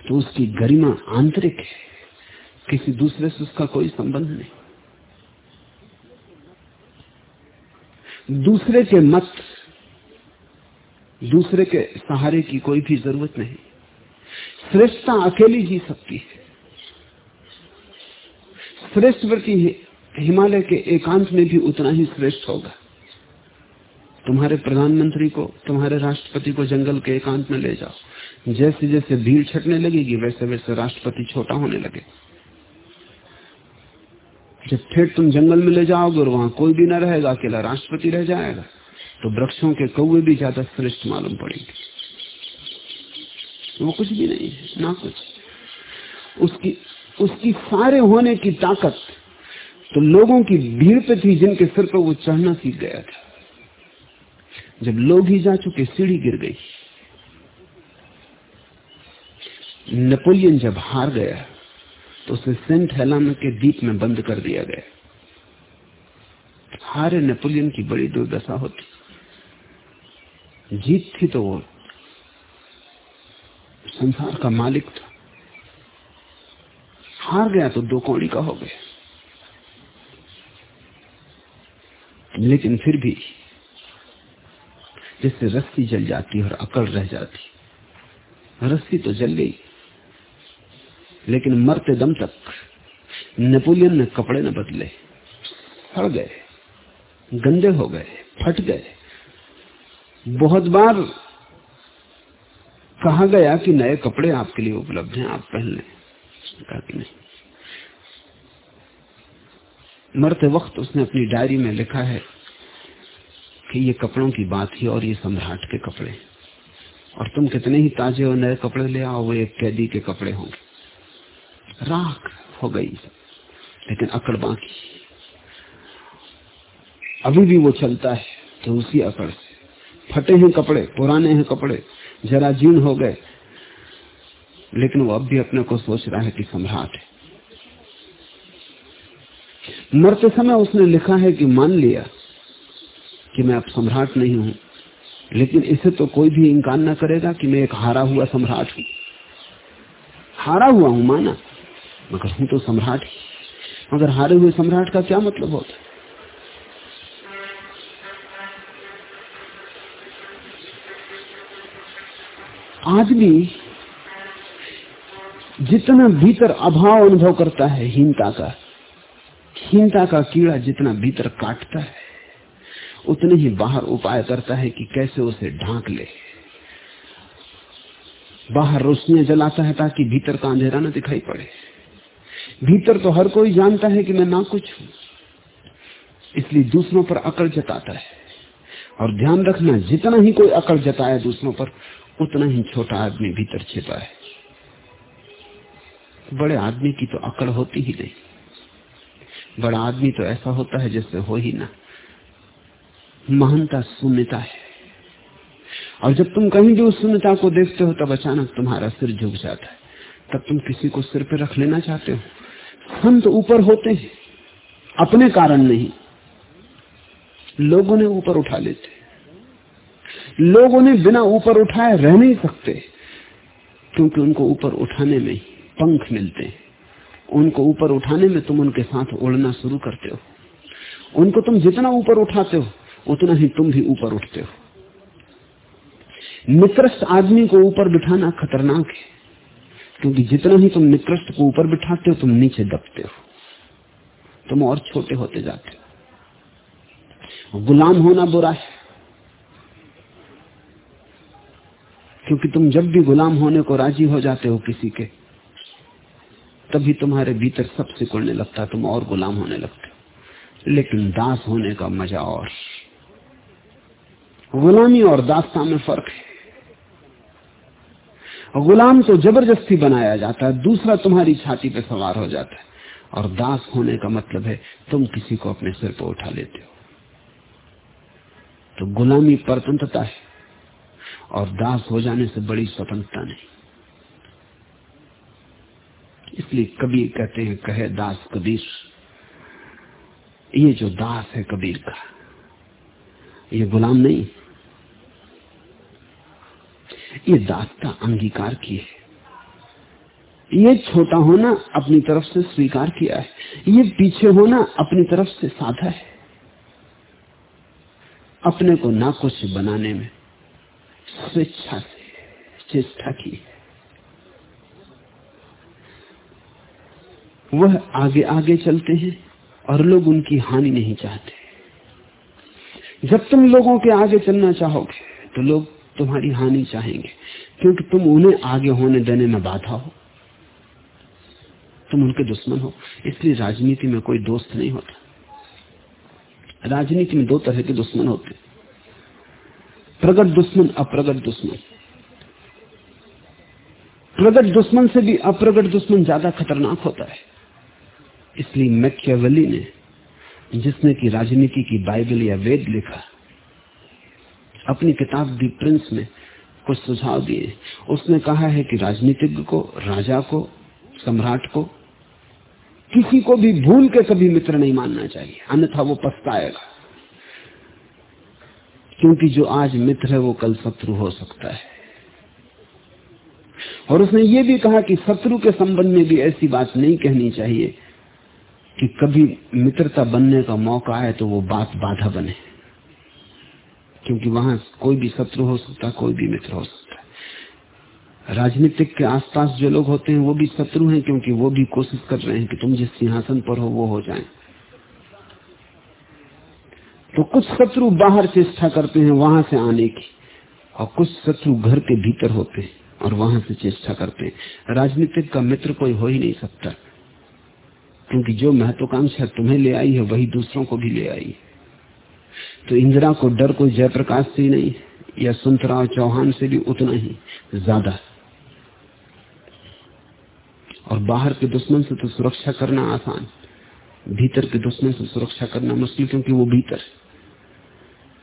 तो उसकी गरिमा आंतरिक है। किसी दूसरे से उसका कोई संबंध नहीं। दूसरे के मत, दूसरे के सहारे की कोई भी ज़रूरत नहीं। श्रेष्ठता अकेली जी सकती है। श्रेष्ठ व्यक्ति हिमालय के एकांत में भी उतना ही श्रेष्ठ होगा। तुम्हारे प्रधानमंत्री को, तुम्हारे राष्ट्रपति को जंगल के एकांत में ले जाओ। जैसे जैसे भीड़ छटने लगेगी वैसे वैसे राष्ट्रपति छोटा होने लगे जब फिर तुम जंगल में ले जाओगे और वहाँ कोई भी ना रहेगा, अकेला राष्ट्रपति रह जाएगा तो वृक्षों के कौए भी ज़्यादा श्रेष्ठ मालूम पड़ेंगे। वो कुछ भी नहीं है, ना कुछ। उसकी उसकी सारे होने की ताकत तो लोगों की भीड़ पे थी जिनके सिर पर वो चढ़ना सीख गया था। जब लोग ही जा चुके, सीढ़ी गिर गई। नेपोलियन जब हार गया उसे सेंट हेलाना के दीप में बंद कर दिया गया। हारे नेपोलियन की बड़ी दुर्दशा होती। जीत थी तो वो संसार का मालिक था। हार गया तो दो कौड़ी का हो गया। लेकिन फिर भी जिससे रस्सी जल जाती और अकड़ रह जाती। रस्सी तो जल गई। लेकिन मरते दम तक नेपोलियन ने कपड़े न बदले। सड़ गए। गंदे हो गए। फट गए। बहुत बार कहा गया कि नए कपड़े आपके लिए उपलब्ध हैं, आप पहन लें। कहा कि नहीं। मरते वक्त उसने अपनी डायरी में लिखा है कि ये कपड़ों की बात ही और ये सम्राट के कपड़े। और तुम कितने ही ताजे और नए कपड़े ले आओ, वो एक कैदी के कपड़े होंगे। राख हो गई। लेकिन अकड़ बाकी। अभी भी वो चलता है तो उसी अकड़ से। फटे हैं कपड़े, पुराने हैं कपड़े, जरा जीर्ण हो गए। लेकिन वो अब भी अपने को सोच रहा है कि सम्राट है। मरते समय उसने लिखा है कि मान लिया कि मैं अब सम्राट नहीं हूँ। लेकिन इसे तो कोई भी इंकार ना करेगा कि मैं एक हारा हुआ सम्राट हूँ। हारा हुआ हूँ, माना। मगर हूँ तो सम्राट ही मगर हारे हुए सम्राट का क्या मतलब होता आदमी जितना भीतर अभाव अनुभव करता है, हीनता का हीनता का कीड़ा जितना भीतर काटता है, उतने ही बाहर उपाय करता है कि कैसे उसे ढांक ले। बाहर रोशनियाँ जलाता है ताकि भीतर का अंधेरा न दिखाई पड़े। भीतर तो हर कोई जानता है कि मैं ना कुछ हूँ। इसलिए दूसरों पर अकड़ जताता है। और ध्यान रखना, जितना ही कोई अकड़ जताए दूसरों पर, उतना ही छोटा आदमी भीतर छिपा है। बड़े आदमी की तो अकड़ होती ही नहीं। बड़ा आदमी तो ऐसा होता है जैसे हो ही ना। महानता शून्यता है। और जब तुम कहीं भी उस शून्यता को देखते हो, तब अचानक तुम्हारा सिर झुक जाता है। तब तुम किसी को सिर पे रख लेना चाहते हो। तो ऊपर होते हैं, अपने कारण नहीं। लोगों ने ऊपर उठा लेते लोगों ने बिना ऊपर उठाए रह नहीं सकते, क्योंकि उनको ऊपर उठाने में पंख मिलते हैं। उनको ऊपर उठाने में तुम उनके साथ उड़ना शुरू करते हो। उनको तुम जितना ऊपर उठाते हो, उतना ही तुम भी ऊपर उठते हो। निकृष्ट आदमी को ऊपर बिठाना खतरनाक है। क्योंकि जितना ही तुम निकृष्ट को ऊपर बिठाते हो, तुम नीचे दबते हो। तुम और छोटे होते जाते हो। गुलाम होना बुरा है। क्योंकि तुम जब भी गुलाम होने को राज़ी हो जाते हो किसी के, तभी तुम्हारे भीतर सब सिकुड़ने लगता है, तुम और गुलाम होने लगते हो। लेकिन दास होने का मज़ा और। गुलामी और दास्ता में फ़र्क है। गुलाम तो ज़बरदस्ती बनाया जाता है, दूसरा तुम्हारी छाती पे सवार हो जाता है। और दास होने का मतलब है, तुम किसी को अपने सिर पर उठा लेते हो। तो गुलामी परतंत्रता है, और दास हो जाने से बड़ी स्वतंत्रता नहीं। इसलिए कबीर कहते हैं, कहे दास कबीर, ये जो दास है कबीर का, ये गुलाम नहीं। ये दासता अंगीकार की है। ये छोटा होना अपनी तरफ़ से स्वीकार किया है। ये पीछे होना अपनी तरफ़ से साधा है। अपने को ना कुछ बनाने में स्वेच्छा से, चेष्टा की वह आगे आगे चलते हैं और लोग उनकी हानि नहीं चाहते। जब तुम लोगों के आगे चलना चाहोगे तो लोग तुम्हारी हानि चाहेंगे। क्योंकि तुम उन्हें आगे होने देने में बाधा हो। तुम उनके दुश्मन हो। इसलिए राजनीति में कोई दोस्त नहीं होता। राजनीति में दो तरह के दुश्मन होते प्रगट दुश्मन, अप्रगट दुश्मन। प्रगट दुश्मन से भी अप्रगट दुश्मन ज़्यादा खतरनाक होता है। इसलिए मैकियावली ने, जिसने की राजनीति की बाइबल या वेद लिखा अपनी किताब दी प्रिंस में कुछ सुझाव दिए। उसने कहा है कि राजनीतिज्ञ को, राजा को, सम्राट को, किसी को भी भूल के कभी मित्र नहीं मानना चाहिए, अन्यथा वो पछताएगा। क्योंकि जो आज मित्र है वो कल शत्रु हो सकता है। और उसने ये भी कहा कि शत्रु के संबंध में भी ऐसी बात नहीं कहनी चाहिए कि कभी मित्रता बनने का मौका आए तो वो बात बाधा बने। क्योंकि वहाँ कोई भी शत्रु हो सकता है कोई भी मित्र हो सकता है। राजनीतिक के आसपास जो लोग होते हैं, वो भी शत्रु हैं क्योंकि वो भी कोशिश कर रहे हैं कि तुम जिस सिंहासन पर हो, वो हो जाए। तो कुछ शत्रु बाहर चेष्टा करते हैं, वहाँ से आने की। और कुछ शत्रु घर के भीतर होते हैं और वहाँ से चेष्टा करते हैं। राजनीतिक का मित्र कोई हो ही नहीं सकता, क्योंकि जो महत्वाकांक्षा तुम्हें ले आई है, वही दूसरों को भी ले आई है। तो इंदिरा को डर कोई जयप्रकाश से ही नहीं, या सुंतराव चौहान से भी उतना ही ज़्यादा। और बाहर के दुश्मन से तो सुरक्षा करना आसान, भीतर के दुश्मन से सुरक्षा करना मुश्किल, क्योंकि वो भीतर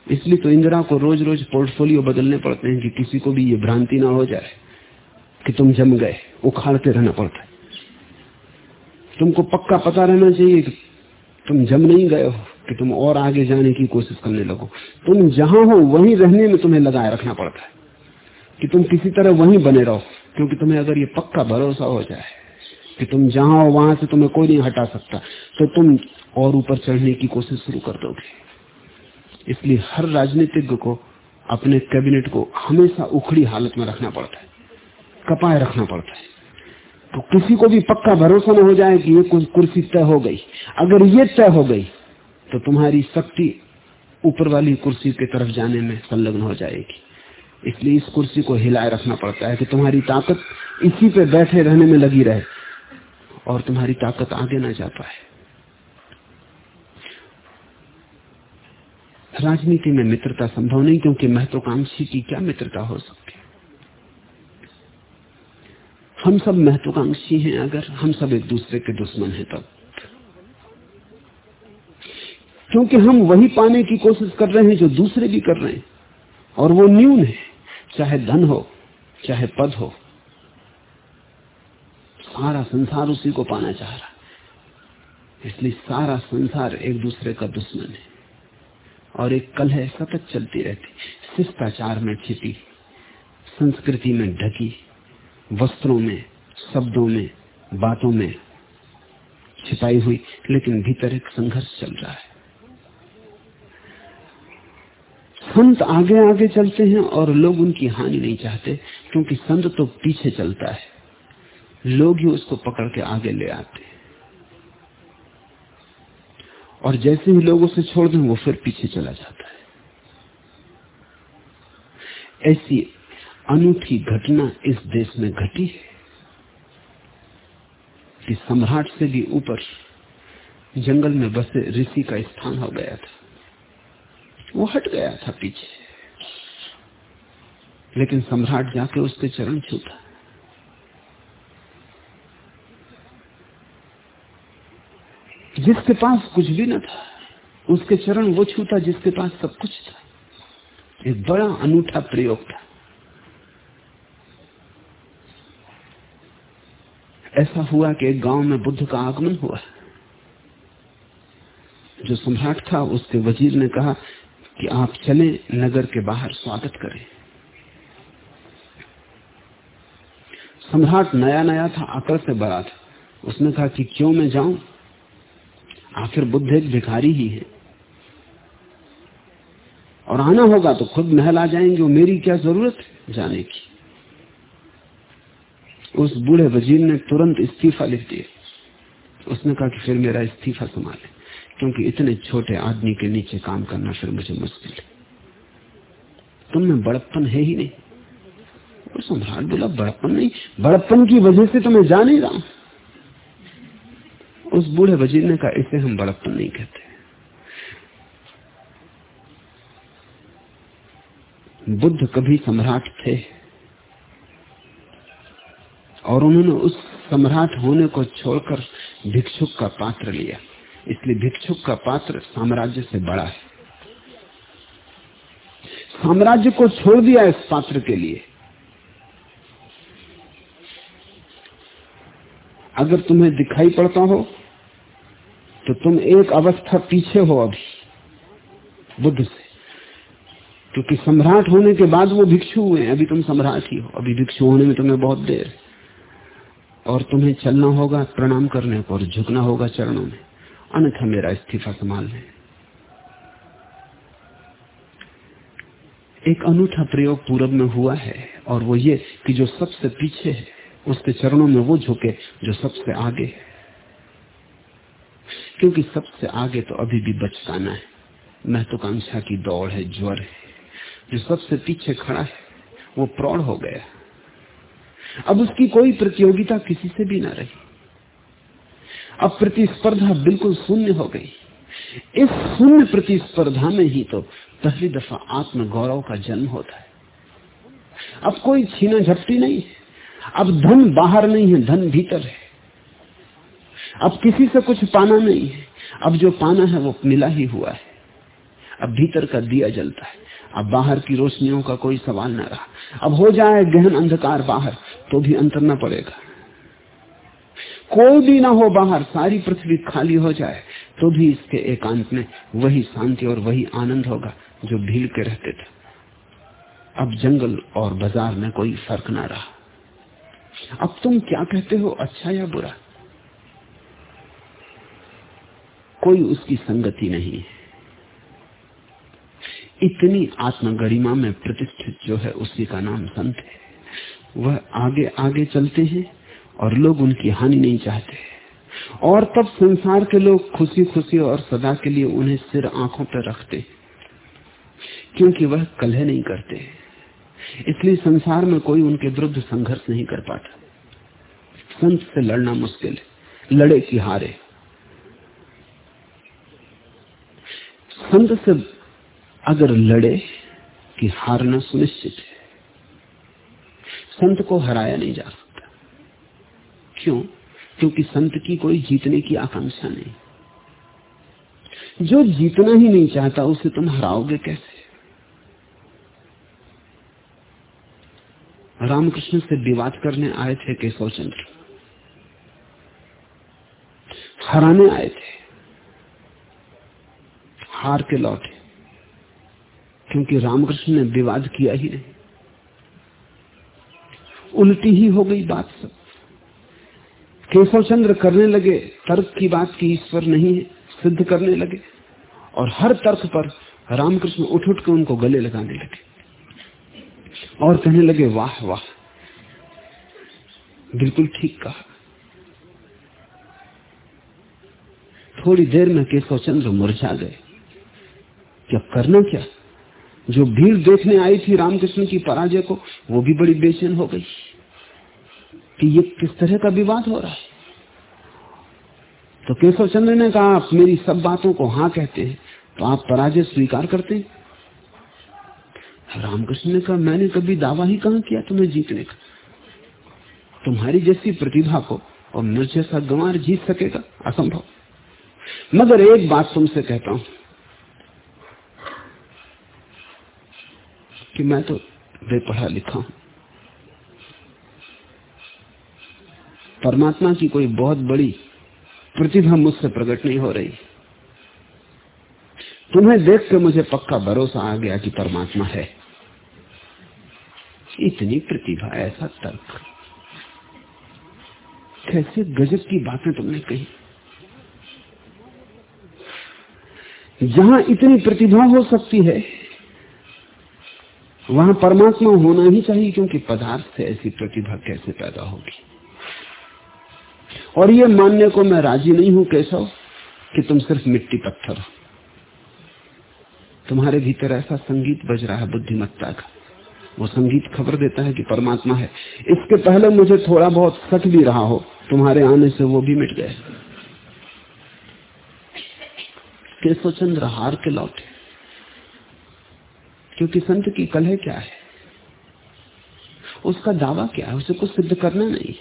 इसलिए तो इंदिरा को रोज रोज पोर्टफोलियो बदलने पड़ते हैं कि किसी को भी ये भ्रांति ना हो जाए कि तुम जम गए, उखाड़ते रहना पड़ता है। तुमको पक्का पता रहना चाहिए कि तुम जम नहीं गए हो। कि तुम और आगे जाने की कोशिश करने लगो। तुम जहाँ हो, वहीं रहने में तुम्हें लगाए रखना पड़ता है। कि तुम किसी तरह वहीं बने रहो, क्योंकि तुम्हें अगर ये पक्का भरोसा हो जाए कि तुम जहाँ हो, वहाँ से तुम्हें कोई नहीं हटा सकता तो तुम और ऊपर चढ़ने की कोशिश शुरू कर दोगे। इसलिए हर राजनीतिज्ञ को, अपने कैबिनेट को हमेशा उखड़ी हालत में रखना पड़ता है, कपाए रखना पड़ता है। तो किसी को भी पक्का भरोसा न हो जाए कि ये कुर्सी तय हो गई। अगर ये तय हो गई तो तुम्हारी शक्ति ऊपर वाली कुर्सी की तरफ़ जाने में संलग्न हो जाएगी। इसलिए इस कुर्सी को हिलाए रखना पड़ता है कि तुम्हारी ताकत इसी पे बैठे रहने में लगी रहे और तुम्हारी ताकत आगे ना जा पाए। राजनीति में मित्रता संभव नहीं, क्योंकि महत्वाकांक्षी की क्या मित्रता हो सकती? हम सब महत्वाकांक्षी हैं, अगर हम सब एक दूसरे के दुश्मन हैं तब। क्योंकि हम वही पाने की कोशिश कर रहे हैं जो दूसरे भी कर रहे हैं। और वो न्यून है, चाहे धन हो, चाहे पद हो। सारा संसार उसी को पाना चाह रहा है। इसलिए सारा संसार एक दूसरे का दुश्मन है। और एक कलह सतत चलती रहती। शिष्टाचार में छिपी, संस्कृति में ढकी, वस्त्रों में, शब्दों में, बातों में छिपाई हुई, लेकिन भीतर एक संघर्ष चल रहा है। संत आगे आगे चलते हैं और लोग उनकी हानि नहीं चाहते, क्योंकि संत तो पीछे चलता है। लोग ही उसको पकड़ के आगे ले आते हैं। और जैसे ही लोग उसे छोड़ दें, वो फिर पीछे चला जाता है। ऐसी अनूठी घटना इस देश में घटी है कि सम्राट से भी ऊपर जंगल में बसे ऋषि का स्थान हो गया था। वो हट गया था पीछे। लेकिन सम्राट जाके उसके चरण छूता जिसके पास कुछ भी न था, उसके चरण वो छूता जिसके पास सब कुछ था। एक बड़ा अनूठा प्रयोग था। ऐसा हुआ कि एक गाँव में बुद्ध का आगमन हुआ। जो सम्राट था, उसके वज़ीर ने कहा कि आप चले नगर के बाहर स्वागत करें। सम्राट नया नया था अकल से बड़ा था। उसने कहा कि क्यों मैं जाऊँ? आखिर बुद्ध एक भिखारी ही है। और आना होगा तो खुद महल आ जाएँगे मेरी क्या ज़रूरत जाने की। उस बूढ़े वज़ीर ने तुरंत इस्तीफा लिख दिया। उसने कहा कि फिर मेरा इस्तीफा संभाले। क्योंकि इतने छोटे आदमी के नीचे काम करना फिर मुझे मुश्किल है। तुम में बड़प्पन है ही नहीं। सम्राट बोला, बड़प्पन नहीं। बड़प्पन की वजह से तो मैं जा नहीं रहा उस बूढ़े वज़ीर ने कहा इसे हम बड़प्पन नहीं कहते बुद्ध कभी सम्राट थे। और उन्होंने उस सम्राट होने को छोड़कर भिक्षुक का पात्र लिया। इसलिए भिक्षुक का पात्र साम्राज्य से बड़ा है। साम्राज्य को छोड़ दिया इस पात्र के लिए। अगर तुम्हें दिखाई पड़ता हो तो तुम एक अवस्था पीछे हो अभी, बुद्ध से। क्योंकि सम्राट होने के बाद वो भिक्षु हुए हैं, अभी तुम सम्राट ही हो, अभी भिक्षु होने में तुम्हें बहुत देर। और तुम्हें चलना होगा, प्रणाम करने को और झुकना होगा चरणों में। अन्यथा मेरा इस्तीफा संभाल लें। एक अनूठा प्रयोग पूरब में हुआ है और वो ये कि जो सबसे पीछे है, उसके चरणों में वो झुके जो सबसे आगे है। क्योंकि सबसे आगे तो अभी भी बचकाना है। महत्वाकांक्षा की दौड़ है, ज्वर है। जो सबसे पीछे खड़ा है, वो प्रौढ़ हो गया। अब उसकी कोई प्रतियोगिता किसी से भी ना रही। अब प्रतिस्पर्धा बिल्कुल शून्य हो गई। इस शून्य प्रतिस्पर्धा में ही तो पहली दफ़ा आत्म गौरव का जन्म होता है। अब कोई छीना झपटी नहीं अब धन बाहर नहीं है, धन भीतर है। अब किसी से कुछ पाना नहीं है। अब जो पाना है वो मिला ही हुआ है। अब भीतर का दिया जलता है। अब बाहर की रोशनियों का कोई सवाल न रहा। अब हो जाए गहन अंधकार बाहर तो भी अंतर न पड़ेगा। कोई भी ना हो बाहर, सारी पृथ्वी खाली हो जाए तो भी इसके एकांत में वही शांति और वही आनंद होगा जो भीड़ के रहते थे। अब जंगल और बाज़ार में कोई फ़र्क ना रहा। अब तुम क्या कहते हो अच्छा या बुरा? कोई उसकी संगति नहीं है। इतनी आत्मगरिमा में प्रतिष्ठित जो है, उसी का नाम संत है। वह आगे आगे चलते हैं। और लोग उनकी हानि नहीं चाहते। और तब संसार के लोग खुशी खुशी और सदा के लिए उन्हें सिर आँखों पर रखते, क्योंकि वह कलह नहीं करते। इसलिए संसार में कोई उनके विरुद्ध संघर्ष नहीं कर पाता। संत से लड़ना मुश्किल है, लड़े की हारे संत से अगर लड़े कि हारना सुनिश्चित है। संत को हराया नहीं जा सकता। क्यों? क्योंकि संत की कोई जीतने की आकांक्षा नहीं। जो जीतना ही नहीं चाहता, उसे तुम हराओगे कैसे? रामकृष्ण से विवाद करने आए थे केशव चंद्र हराने आए थे। हार के लौटे। क्योंकि रामकृष्ण ने विवाद किया ही नहीं। उल्टी ही हो गई बात सब। केशव चंद्र करने लगे, तर्क की बात की ईश्वर नहीं है, सिद्ध करने लगे। और हर तर्क पर रामकृष्ण उठ उठ के उनको गले लगाने लगे और कहने लगे, वाह वाह, बिल्कुल ठीक कहा। थोड़ी देर में केशव चंद्र मुरझा गए। क्या करना क्या? जो भीड़ देखने आई थी रामकृष्ण की पराजय को, वो भी बड़ी बेचैन हो गई। कि ये किस तरह का विवाद हो रहा है? तो केशव चंद्र ने कहा, आप मेरी सब बातों को हाँ कहते हैं तो आप पराजय स्वीकार करते हैं? रामकृष्ण ने कहा, मैंने कभी दावा ही कहा किया तुम्हें जीतने का? तुम्हारी जैसी प्रतिभा को और मुझ जैसा गंवार जीत सकेगा? असंभव। मगर एक बात तुमसे कहता हूँ कि मैं तो बेपढ़ा लिखा हूँ। परमात्मा की कोई बहुत बड़ी प्रतिभा मुझसे प्रकट नहीं हो रही। तुम्हें देख के मुझे पक्का भरोसा आ गया कि परमात्मा है। इतनी प्रतिभा, ऐसा तर्क। कैसे गजब की बातें तुमने कही? जहाँ इतनी प्रतिभा हो सकती है, वहाँ परमात्मा होना ही चाहिए, क्योंकि पदार्थ से ऐसी प्रतिभा कैसे पैदा होगी? और ये मानने को मैं राज़ी नहीं हूँ, कैसा कि तुम सिर्फ़ मिट्टी पत्थर हो। तुम्हारे भीतर ऐसा संगीत बज रहा है, बुद्धिमत्ता का। वो संगीत खबर देता है कि परमात्मा है। इसके पहले मुझे थोड़ा बहुत सच भी रहा हो, तुम्हारे आने से वो भी मिट गए। केशव हार के लौटे। क्योंकि संत की कलह क्या है? उसका दावा क्या है? उसे कुछ सिद्ध करना नहीं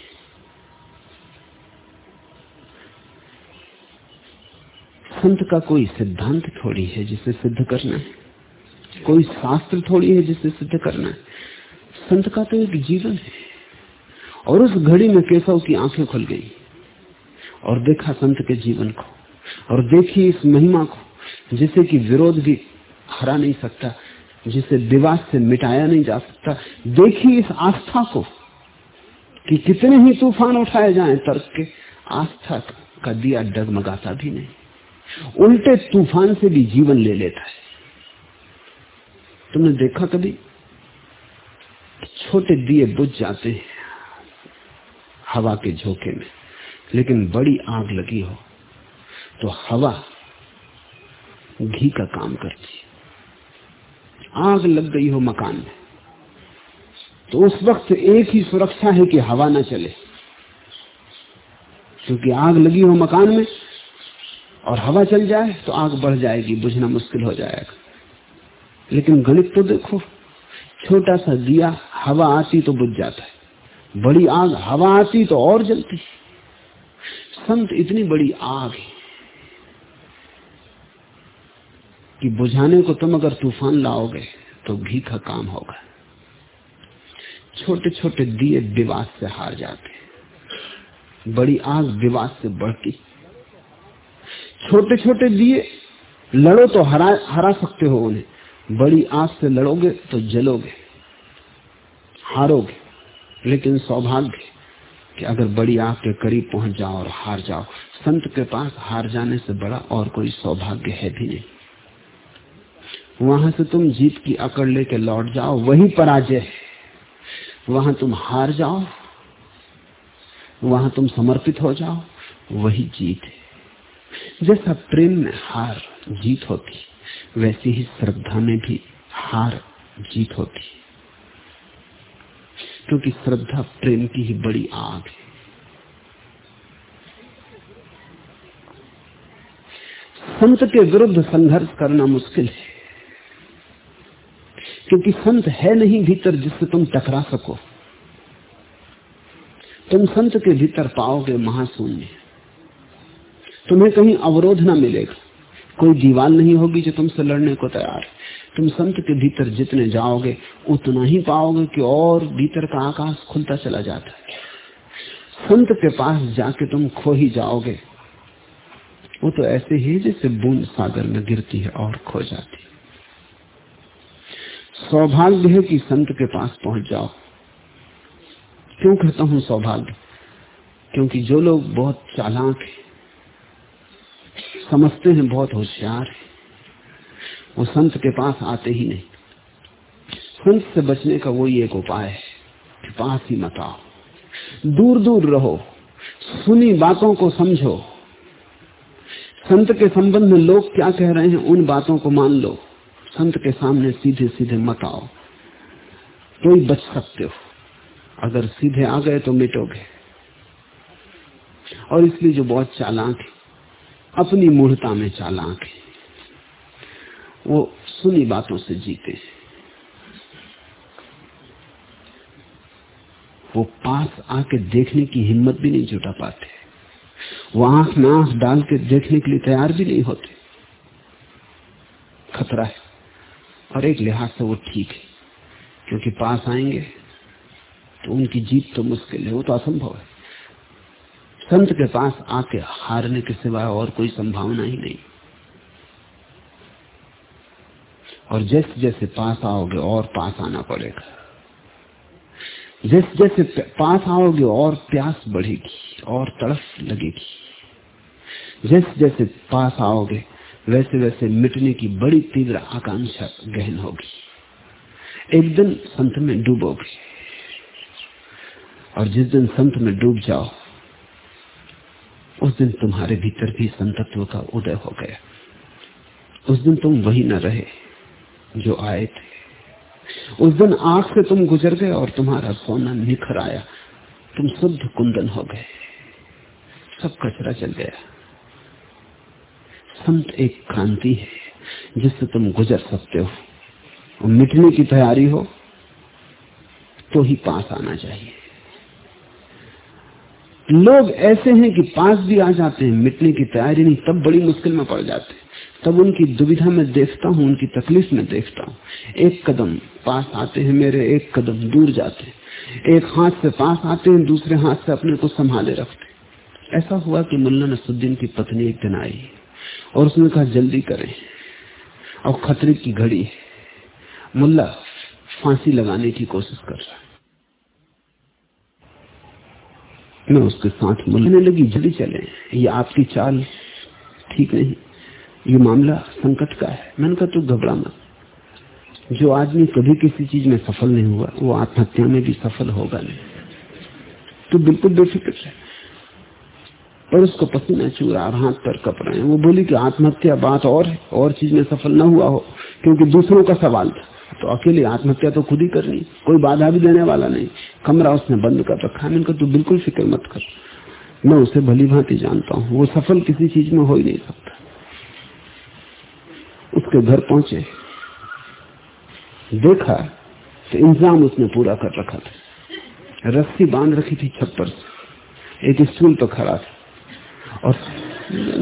संत का कोई सिद्धांत थोड़ी है जिसे सिद्ध करना है। कोई शास्त्र थोड़ी है जिसे सिद्ध करना है। संत का तो एक जीवन है। और उस घड़ी में केशव की आँखें खुल गई। और देखा संत के जीवन को। और देखी इस महिमा को, जिसे कि विरोध भी हरा नहीं सकता, जिसे विवाद से मिटाया नहीं जा सकता। देखी इस आस्था को कि कितने ही तूफ़ान उठाए जाएँ, तर्क के आस्था का दिया डगमगाता भी नहीं। उल्टे तूफ़ान से भी जीवन ले लेता है। तुमने देखा कभी? छोटे दिए बुझ जाते हैं हवा के झोंके में, लेकिन बड़ी आग लगी हो तो हवा घी का काम करती है। आग लग गई हो मकान में तो उस वक्त एक ही सुरक्षा है कि हवा ना चले, क्योंकि आग लगी हो मकान में और हवा चल जाए तो आग बढ़ जाएगी, बुझना मुश्किल हो जाएगा। लेकिन गणित तो देखो, छोटा सा दिया, हवा आती तो बुझ जाता है। बड़ी आग, हवा आती तो और जलती संत इतनी बड़ी आग है कि बुझाने को तुम अगर तूफ़ान लाओगे तो घी का काम होगा। छोटे छोटे दिए विवाद से हार जाते बड़ी आग विवाद से बढ़ती। छोटे छोटे दिए लड़ो तो हरा हरा सकते हो उन्हें। बड़ी आग से लड़ोगे तो जलोगे, हारोगे, लेकिन सौभाग्य कि अगर बड़ी आग के करीब पहुँच जाओ और हार जाओ। संत के पास हार जाने से बड़ा और कोई सौभाग्य है भी नहीं। वहाँ से तुम जीत की अकड़ लेके लौट जाओ, वही पराजय है। वहाँ तुम हार जाओ, वहाँ तुम समर्पित हो जाओ, वही जीत है। जैसा प्रेम में हार जीत होती, वैसी ही श्रद्धा में भी हार जीत होती। क्योंकि श्रद्धा प्रेम की ही बड़ी आग है। संत के विरुद्ध संघर्ष करना मुश्किल है। क्योंकि संत है नहीं भीतर जिससे तुम टकरा सको। तुम संत के भीतर पाओगे महाशून्य। तुम्हें कहीं अवरोध ना मिलेगा। कोई दीवार नहीं होगी जो तुमसे लड़ने को तैयार है। तुम संत के भीतर जितने जाओगे, उतना ही पाओगे कि और भीतर का आकाश खुलता चला जाता है। संत के पास जाके तुम खो ही जाओगे। वो तो ऐसे ही जैसे बूंद सागर में गिरती है और खो जाती है। सौभाग्य है कि संत के पास पहुँच जाओ। क्यों कहता हूँ सौभाग्य? क्योंकि जो लोग बहुत चालाक हैं समझते हैं, बहुत होशियार है। वो संत के पास आते ही नहीं। संत से बचने का वही एक उपाय है कि पास ही मत आओ। दूर दूर रहो। सुनी बातों को समझो। संत के संबंध में लोग क्या कह रहे हैं, उन बातों को मान लो। संत के सामने सीधे सीधे मत आओ। तो ही बच सकते हो। अगर सीधे आ गए तो मिटोगे। और इसलिए जो बहुत चालाक है अपनी मूर्ता में चालाक है। वो सुनी बातों से जीते हैं। वो पास आके देखने की हिम्मत भी नहीं जुटा पाते। वो आँख में आँख डाल के देखने के लिए तैयार भी नहीं होते। खतरा है। और एक लिहाज से वो ठीक है। क्योंकि पास आएँगे तो उनकी जीत तो मुश्किल है। वो तो असंभव है। संत के पास आके हारने के सिवाय और कोई संभावना ही नहीं। और जैसे जैसे पास आओगे और पास आना पड़ेगा। जैसे जैसे पास आओगे और प्यास बढ़ेगी और तड़फ लगेगी। जैसे जैसे पास आओगे वैसे वैसे मिटने की बड़ी तीव्र आकांक्षा गहन होगी। एक दिन संत में डूबोगे। और जिस दिन संत में डूब जाओ उस दिन तुम्हारे भीतर भी संतत्व का उदय हो गया। उस दिन तुम वही न रहे जो आए थे। उस दिन आँख से तुम गुजर गए और तुम्हारा सोना निखर आया। तुम शुद्ध कुंदन हो गए। सब कचरा चल गया। संत एक क्रांति है जिससे तुम गुजर सकते हो। मिटने की तैयारी हो तो ही पास आना चाहिए। लोग ऐसे हैं कि पास भी आ जाते हैं, मिटने की तैयारी नहीं, तब बड़ी मुश्किल में पड़ जाते हैं। तब उनकी दुविधा में देखता हूँ, उनकी तकलीफ़ में देखता हूँ। एक कदम पास आते हैं मेरे, एक कदम दूर जाते हैं। एक हाथ से पास आते हैं, दूसरे हाथ से अपने को संभाले रखते ऐसा हुआ कि मुल्ला नसुद्दीन की पत्नी एक दिन आई और उसने कहा, जल्दी करें। और खतरे की घड़ी, मुल्ला फांसी लगाने की कोशिश कर रहा है मैं उसके साथ मिलने लगी जल्दी चले। ये आपकी चाल ठीक नहीं। ये मामला संकट का है। मैंने कहा, तू घबरा मत। जो आदमी कभी किसी चीज़ में सफल नहीं हुआ, वो आत्महत्या में भी सफल होगा नहीं। तो बिल्कुल बेफिक्र है। पर उसको पसीना चू रहा और हाथ पर कप रहे हैं। वो बोली कि आत्महत्या बात और है, और चीज़ में सफल न हुआ हो, क्योंकि दूसरों का सवाल था। तो अकेले आत्महत्या तो खुद ही करनी, कोई बाधा भी देने वाला नहीं। कमरा उसने बंद कर रखा है। मैंने तू बिल्कुल फ़िक्र मत कर। मैं उसे भली भांति जानता हूँ। वो सफल किसी चीज़ में हो ही नहीं सकता। उसके घर पहुँचे। देखा तो इंतज़ाम उसने पूरा कर रखा था। रस्सी बाँध रखी थी छप्पर से। एक स्टूल पर खड़ा था। और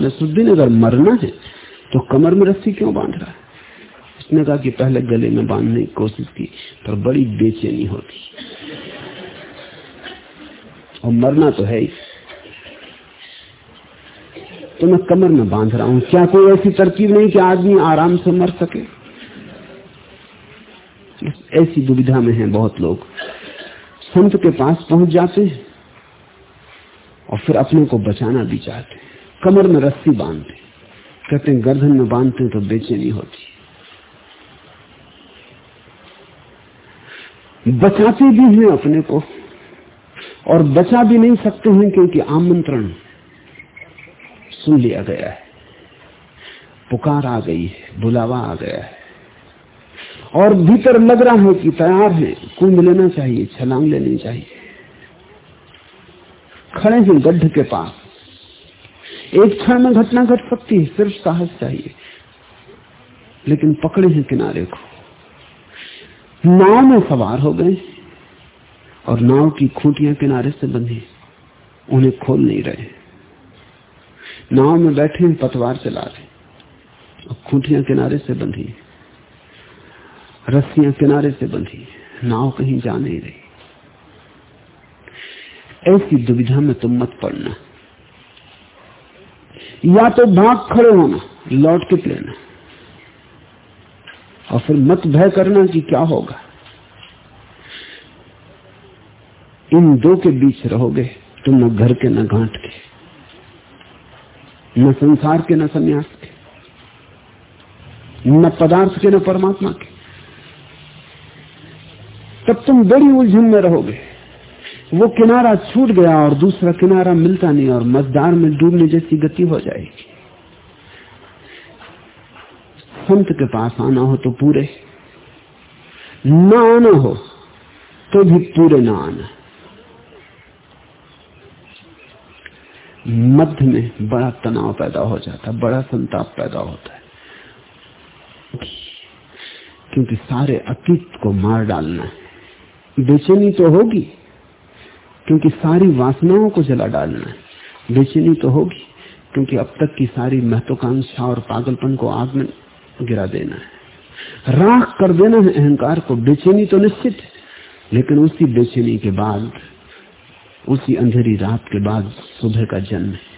नसुद्दीन अगर मरना है तो कमर में रस्सी क्यों बाँध रहा है? उसने कहा कि पहले गले में बांधने की कोशिश की, पर बड़ी बेचैनी होती। और मरना तो है ही। तो मैं कमर में बाँध रहा हूँ। क्या कोई ऐसी तरकीब नहीं कि आदमी आराम से मर सके? ऐसी दुविधा में हैं बहुत लोग। संत के पास पहुँच जाते हैं और फिर अपने को बचाना भी चाहते हैं। कमर में रस्सी बांधते कहते हैं, गर्दन में बांधते तो बेचैनी होती। बचाते भी हैं अपने को और बचा भी नहीं सकते हैं क्योंकि आमंत्रण सुन लिया गया है। पुकार आ गई है, बुलावा आ गया है। और भीतर लग रहा है कि तैयार है, कुंभ लेना चाहिए, छलांग लेनी चाहिए। खड़े हैं गड्ढ के पास। एक क्षण में घटना घट सकती है, सिर्फ़ साहस चाहिए। लेकिन पकड़े हैं किनारे को। नाव में सवार हो गए और नाव की खूटियाँ किनारे से बंधी। उन्हें खोल नहीं रहे। नाव में बैठे पतवार चला रहे और खूटियाँ किनारे से बंधी। रस्सियाँ किनारे से बंधी। नाव कहीं जा नहीं रही। ऐसी दुविधा में तुम मत पड़ना। या तो भाग खड़े होना, लौट के लेना। और फिर मत भय करना कि क्या होगा। इन दो के बीच रहोगे, तुम न घर के, न घाट के, न संसार के, न संन्यास के, न पदार्थ के, न परमात्मा के। तब तुम बड़ी उलझन में रहोगे। वो किनारा छूट गया और दूसरा किनारा मिलता नहीं और मजदार में डूबने जैसी गति हो जाएगी। संत के पास आना हो तो पूरे। न आना हो तो भी पूरे ना आना मध्य में बड़ा तनाव पैदा हो जाता है, बड़ा संताप पैदा होता है। क्योंकि सारे अतीत को मार डालना है। बेचैनी तो होगी, क्योंकि सारी वासनाओं को जला डालना है। बेचैनी तो होगी, क्योंकि अब तक की सारी महत्वाकांक्षा और पागलपन को आग में गिरा देना है। राख कर देना है अहंकार को। बेचैनी तो निश्चित है, लेकिन उसी बेचैनी के बाद, उसी अंधेरी रात के बाद सुबह का जन्म है।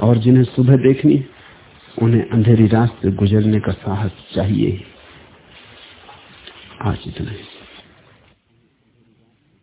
और जिन्हें सुबह देखनी उन्हें अंधेरी रात से गुजरने का साहस चाहिए आज इतना ही।